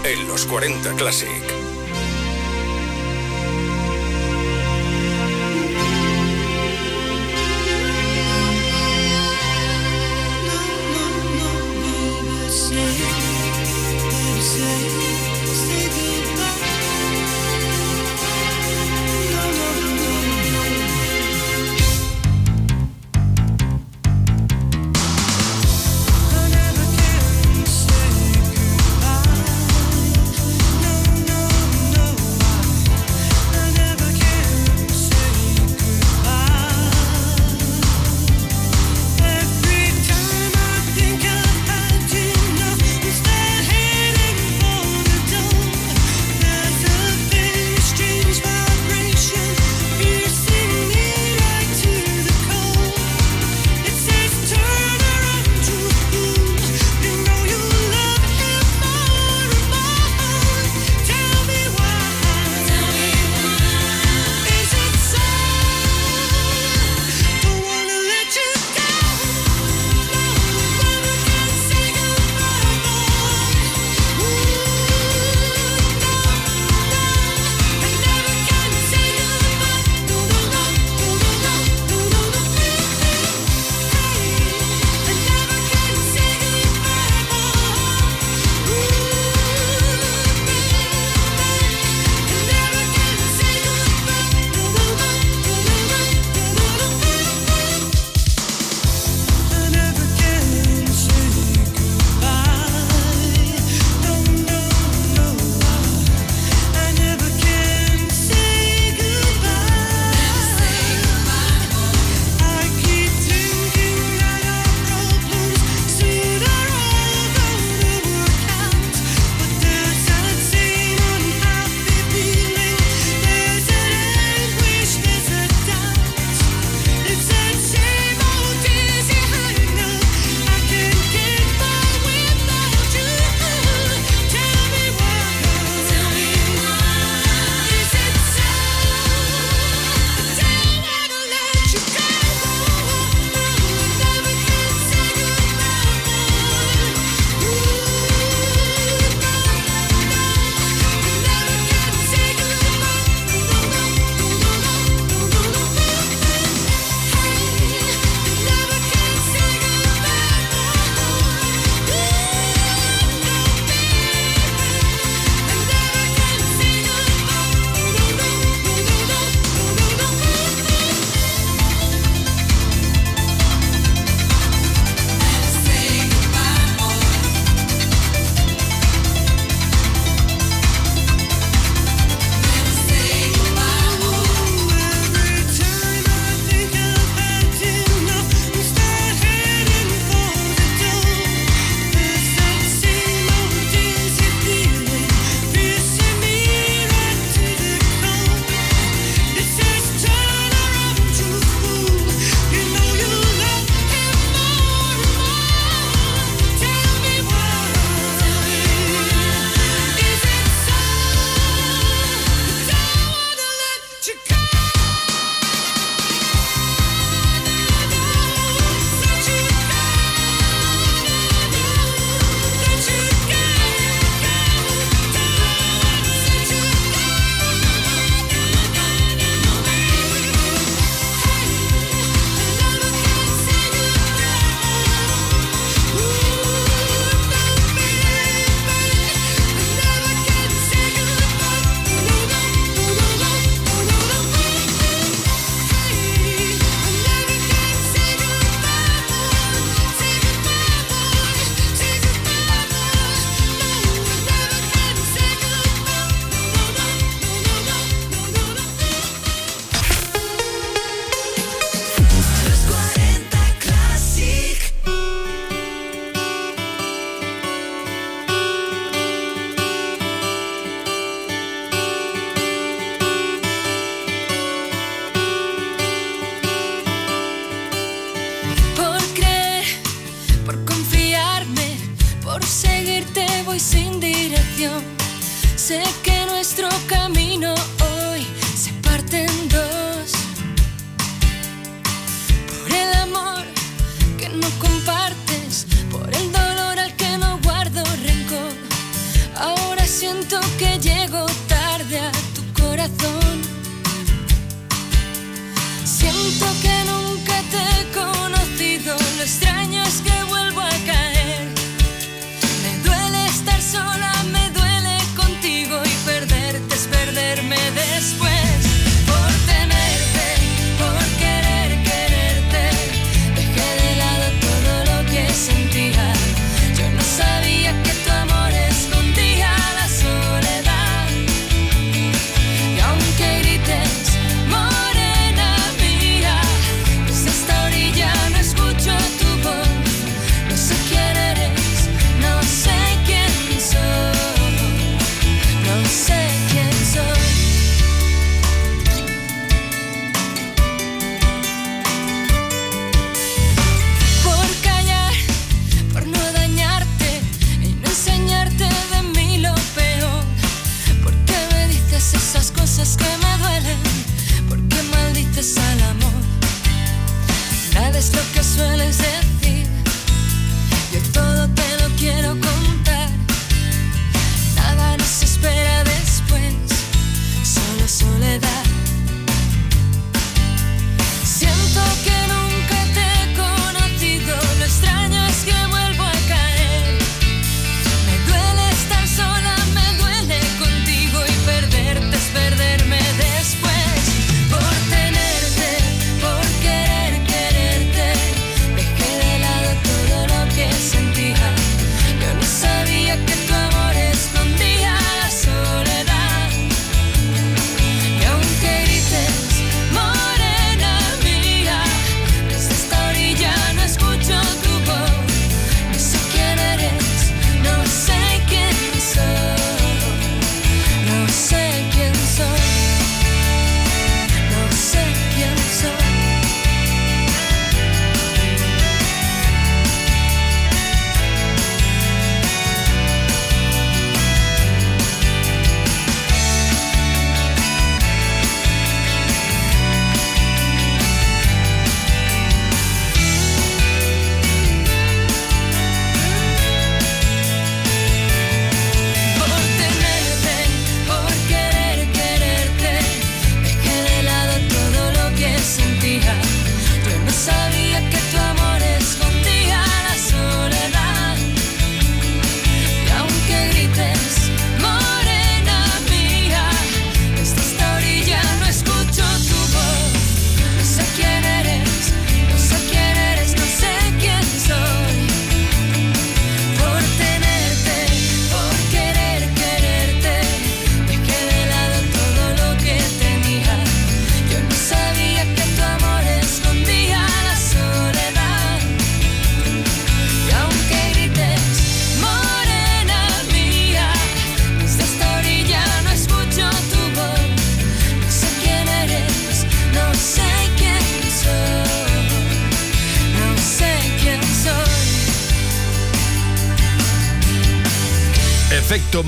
En los 40 Classic.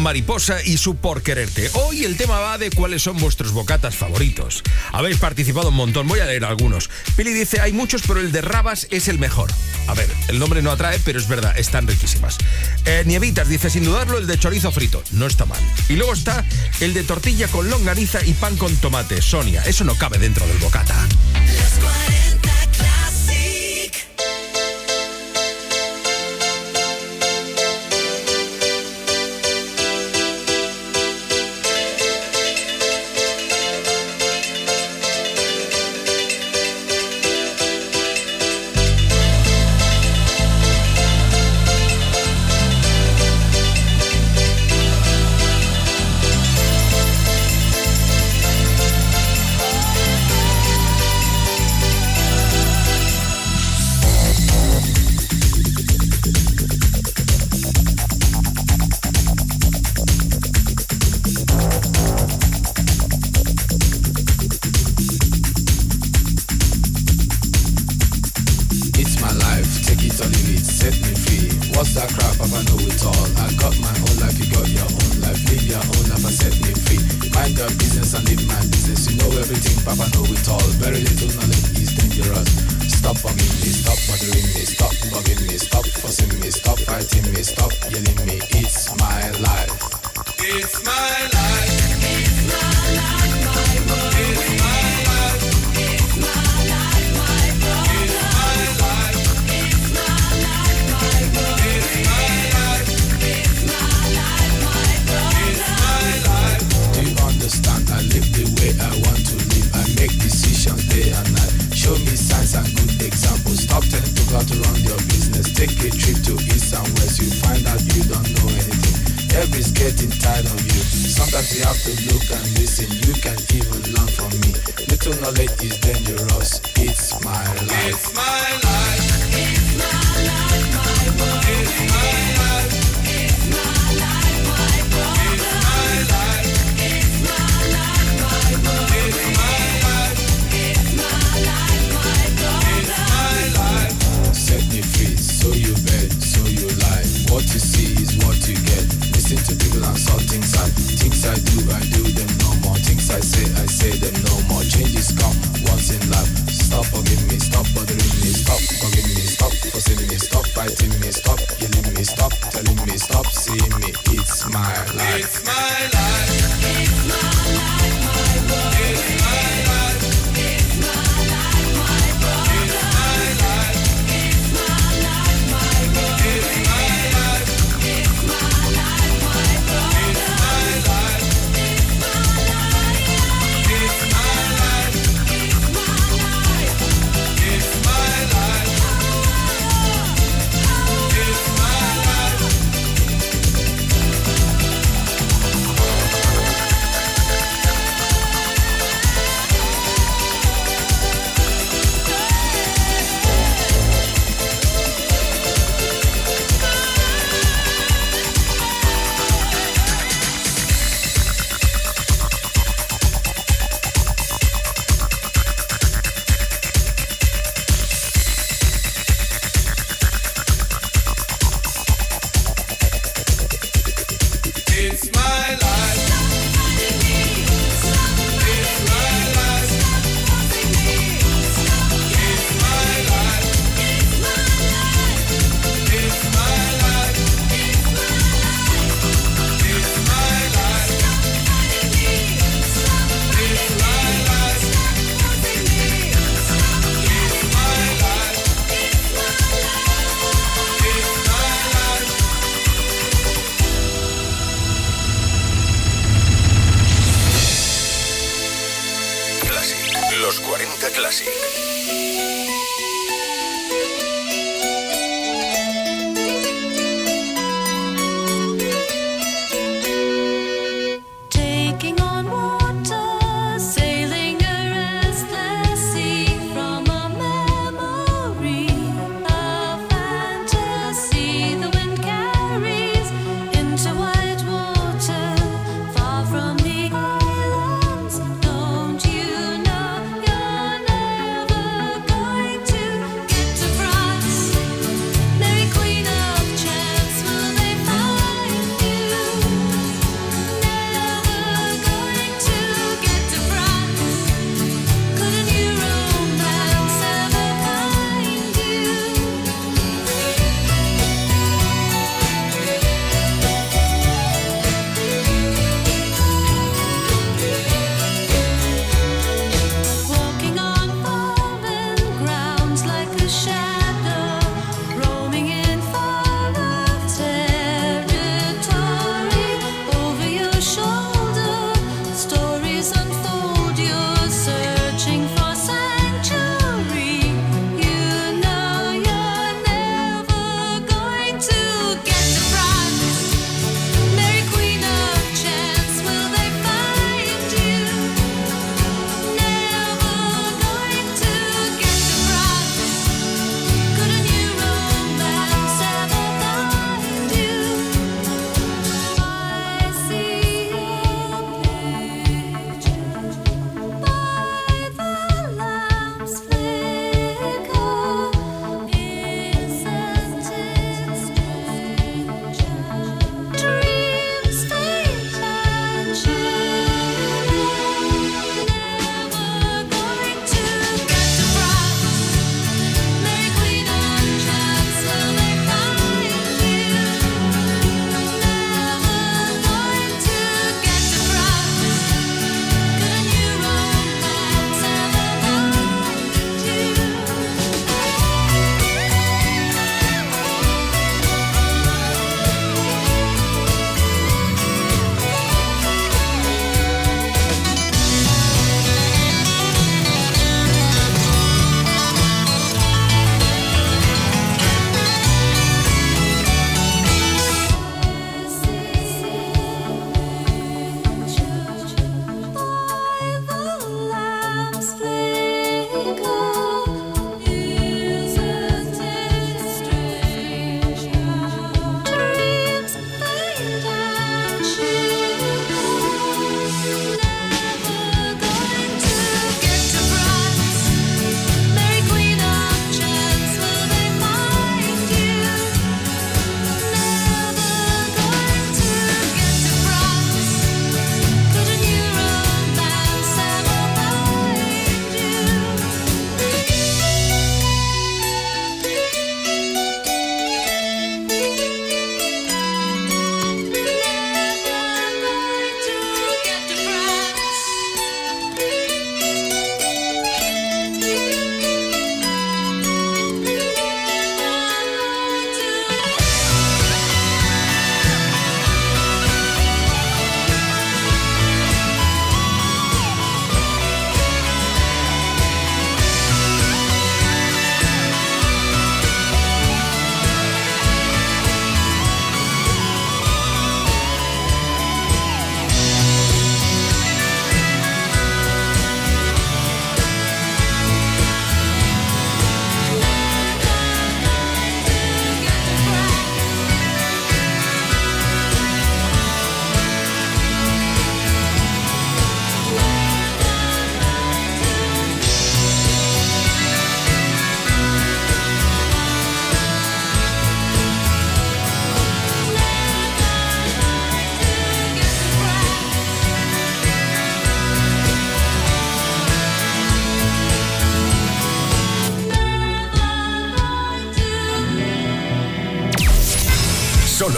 Mariposa y su Por Quererte. Hoy el tema va de cuáles son vuestros bocatas favoritos. Habéis participado un montón, voy a leer algunos. Pili dice, hay muchos, pero el de Rabas es el mejor. A ver, el nombre no atrae, pero es verdad, están riquísimas. Eh, Nievitas dice, sin dudarlo, el de chorizo frito. No está mal. Y luego está el de tortilla con longaniza y pan con tomate. Sonia, eso no cabe dentro del bocata.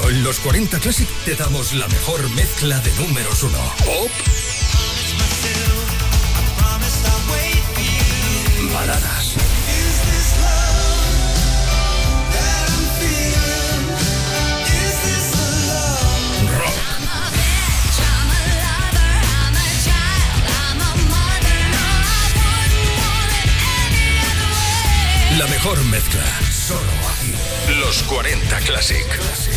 Con los 40 Classic te damos la mejor mezcla de números 1. Pop. Baladas. La mejor mezcla, solo aquí. Los 40 Classic.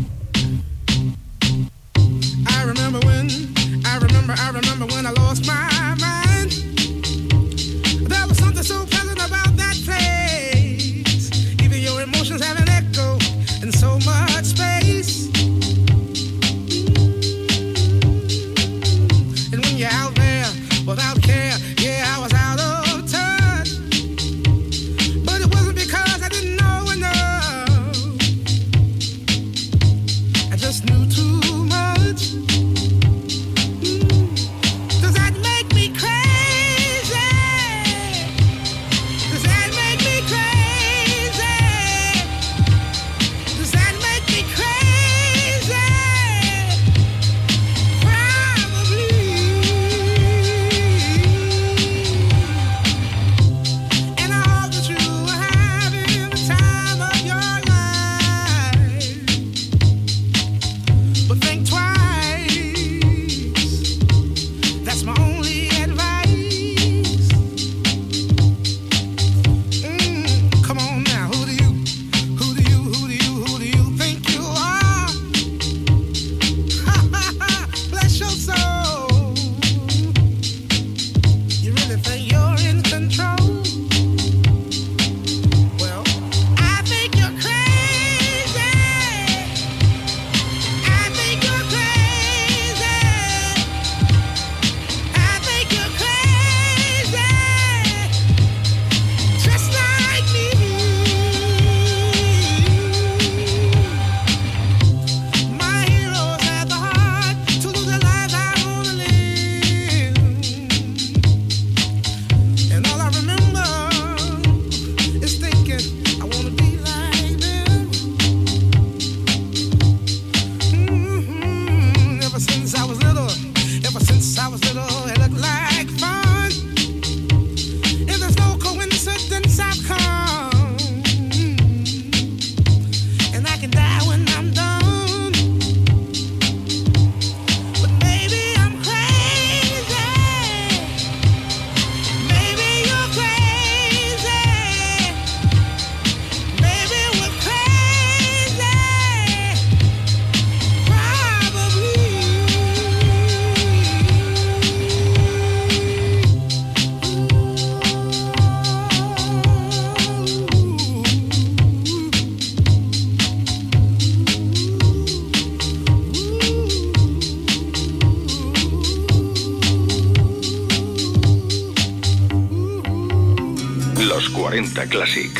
Classic.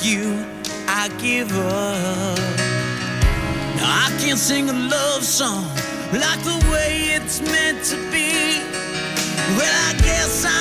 you, I give up. Now I can't sing a love song like the way it's meant to be. Well, I guess I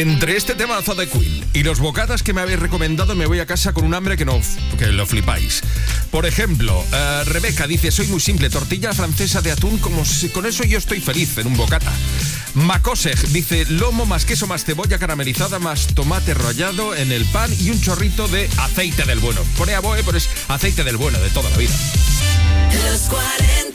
Entre este temazo de Queen y los bocatas que me habéis recomendado, me voy a casa con un hambre que no que lo flipáis. Por ejemplo, eh, Rebeca dice: Soy muy simple, tortilla francesa de atún, como si con eso yo estoy feliz en un bocata. Macosej dice: Lomo más queso más cebolla caramelizada más tomate rallado en el pan y un chorrito de aceite del bueno. Pone a boe, pero es aceite del bueno de toda la vida. Los 40.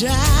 Die.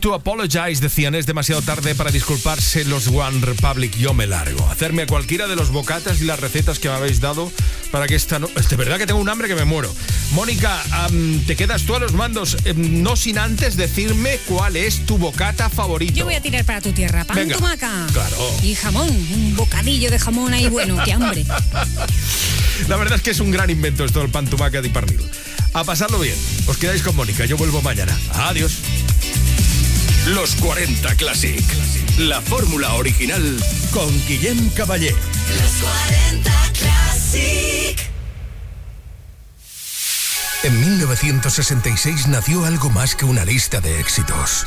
To apologize, decían, es demasiado tarde para disculparse los One Republic, yo me largo. Hacerme a cualquiera de los bocatas y las recetas que me habéis dado para que esta no... De verdad que tengo un hambre que me muero. Mónica, te quedas tú a los mandos, em, no sin antes decirme cuál es tu bocata favorito. Yo voy a tirar para tu tierra. Pan Venga. tumaca. Claro. Y jamón. Un bocadillo de jamón ahí bueno. Qué hambre. <laughs> La verdad es que es un gran invento esto del pan tumaca de pernil. A pasarlo bien. Os quedáis con Mónica, yo vuelvo mañana. Adiós. Los 40 Classic. La fórmula original con Guillem Caballé. Los 40 Classic. En 1966 nació algo más que una lista de éxitos.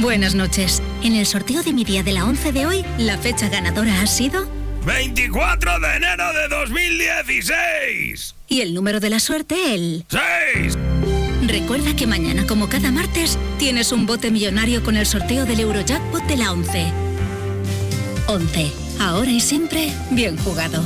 Buenas noches. En el sorteo de mi día de la 11 de hoy, la fecha ganadora ha sido 24 de enero de 2016. y el número de la suerte el 6. Recuerda que mañana, como cada martes, tienes un bote millonario con el sorteo del Eurojackpot de la 11. 11. Ahora y siempre, bien jugado.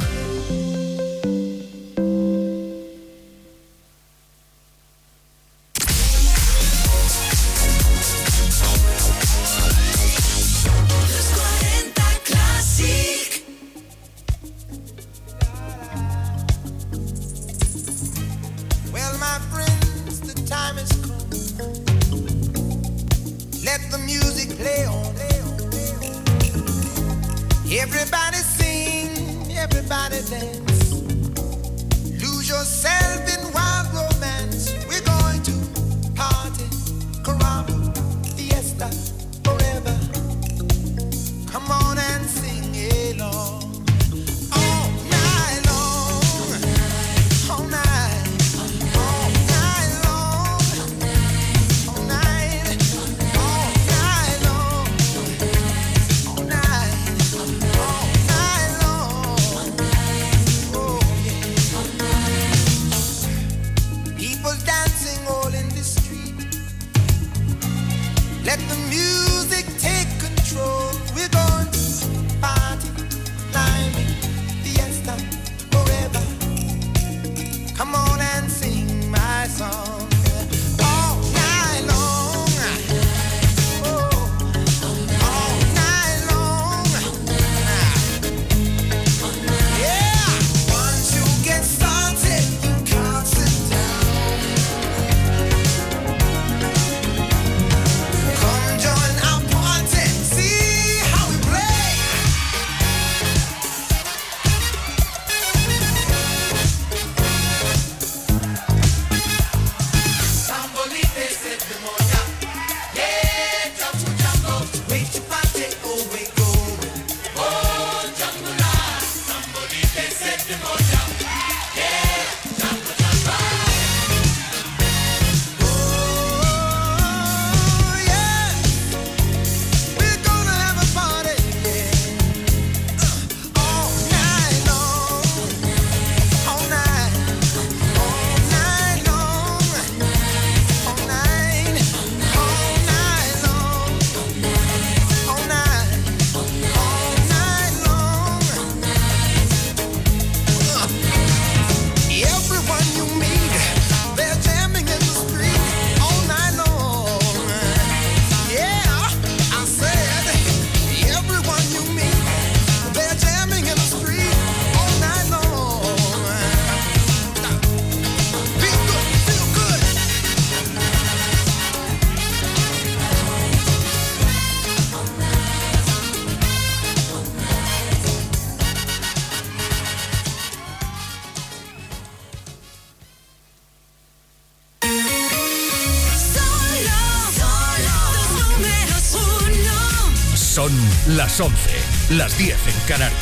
Las 10 en Canarias.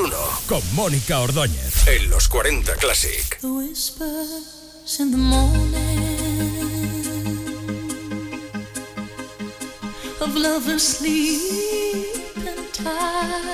uno. Con Mónica Ordóñez. En los 40 Classic. The whispers in the morning Of lovers sleep and time.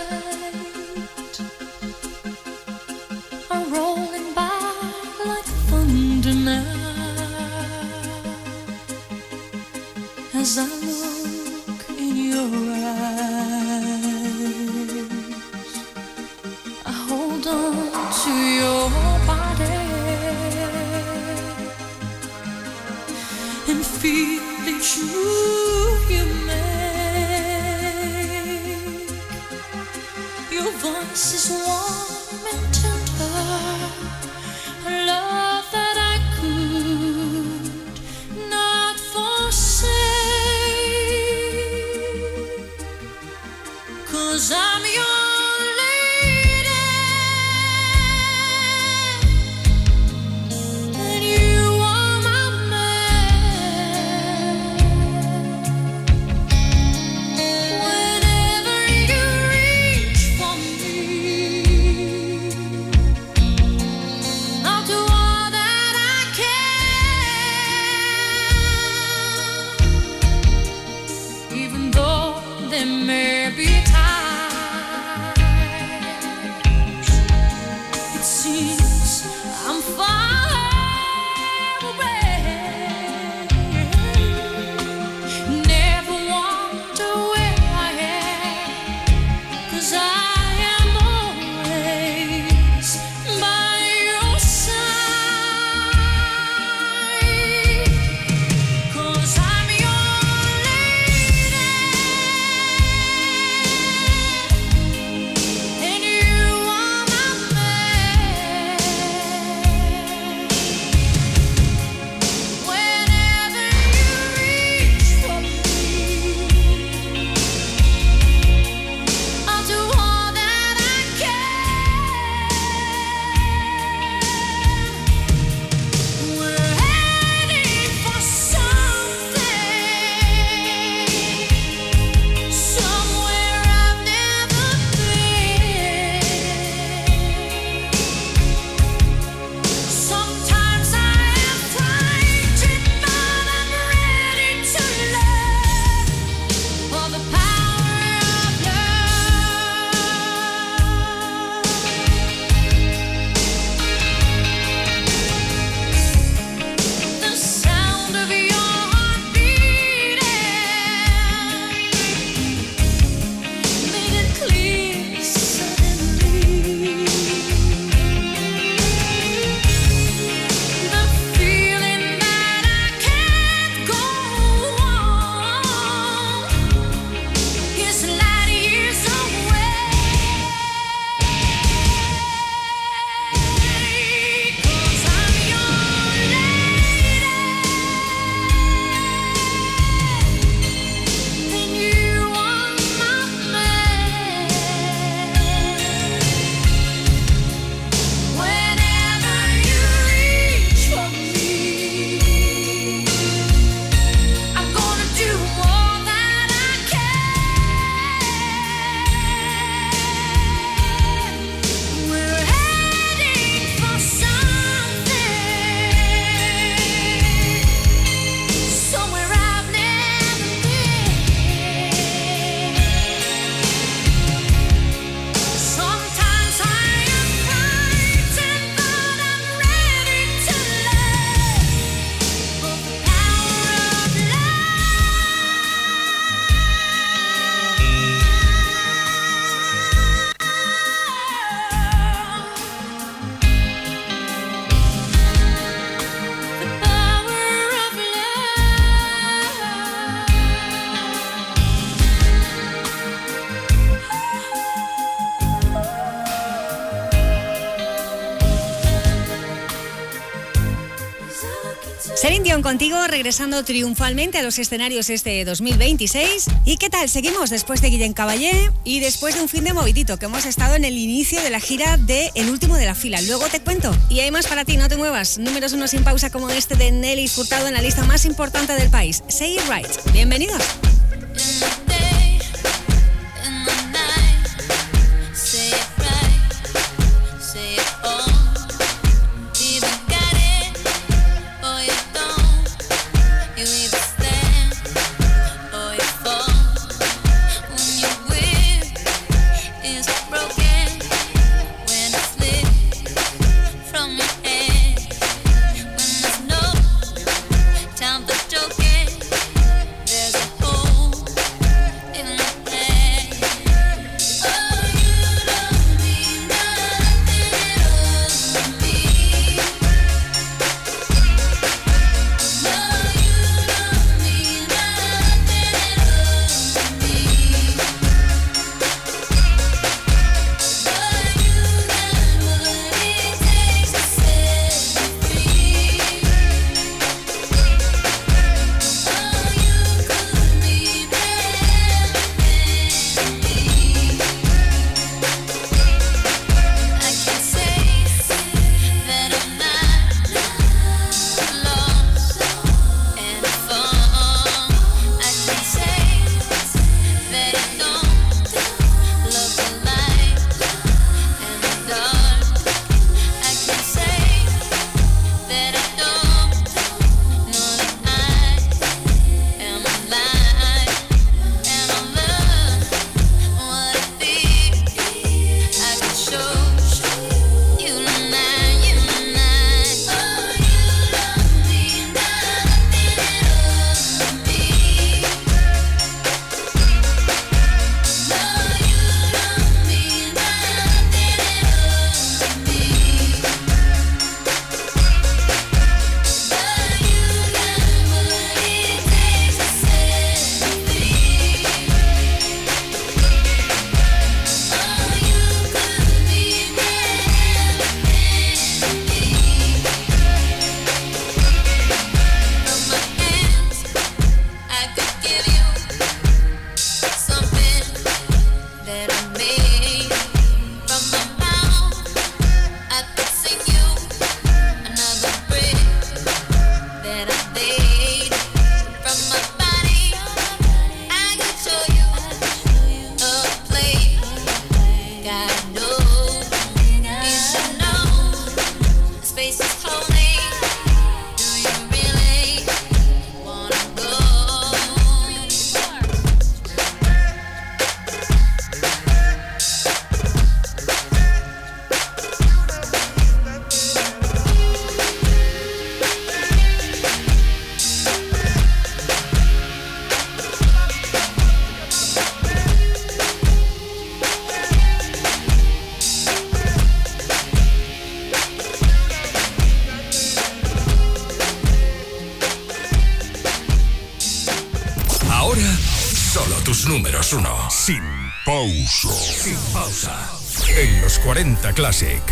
contigo regresando triunfalmente a los escenarios este 2026. ¿Y qué tal? Seguimos después de Guillén Caballé y después de un fin de movidito que hemos estado en el inicio de la gira de El último de la fila. Luego te cuento. Y hay más para ti, no te muevas. Números uno sin pausa como este de Nelly Furtado en la lista más importante del país. Say it right. Bienvenidos. Classic.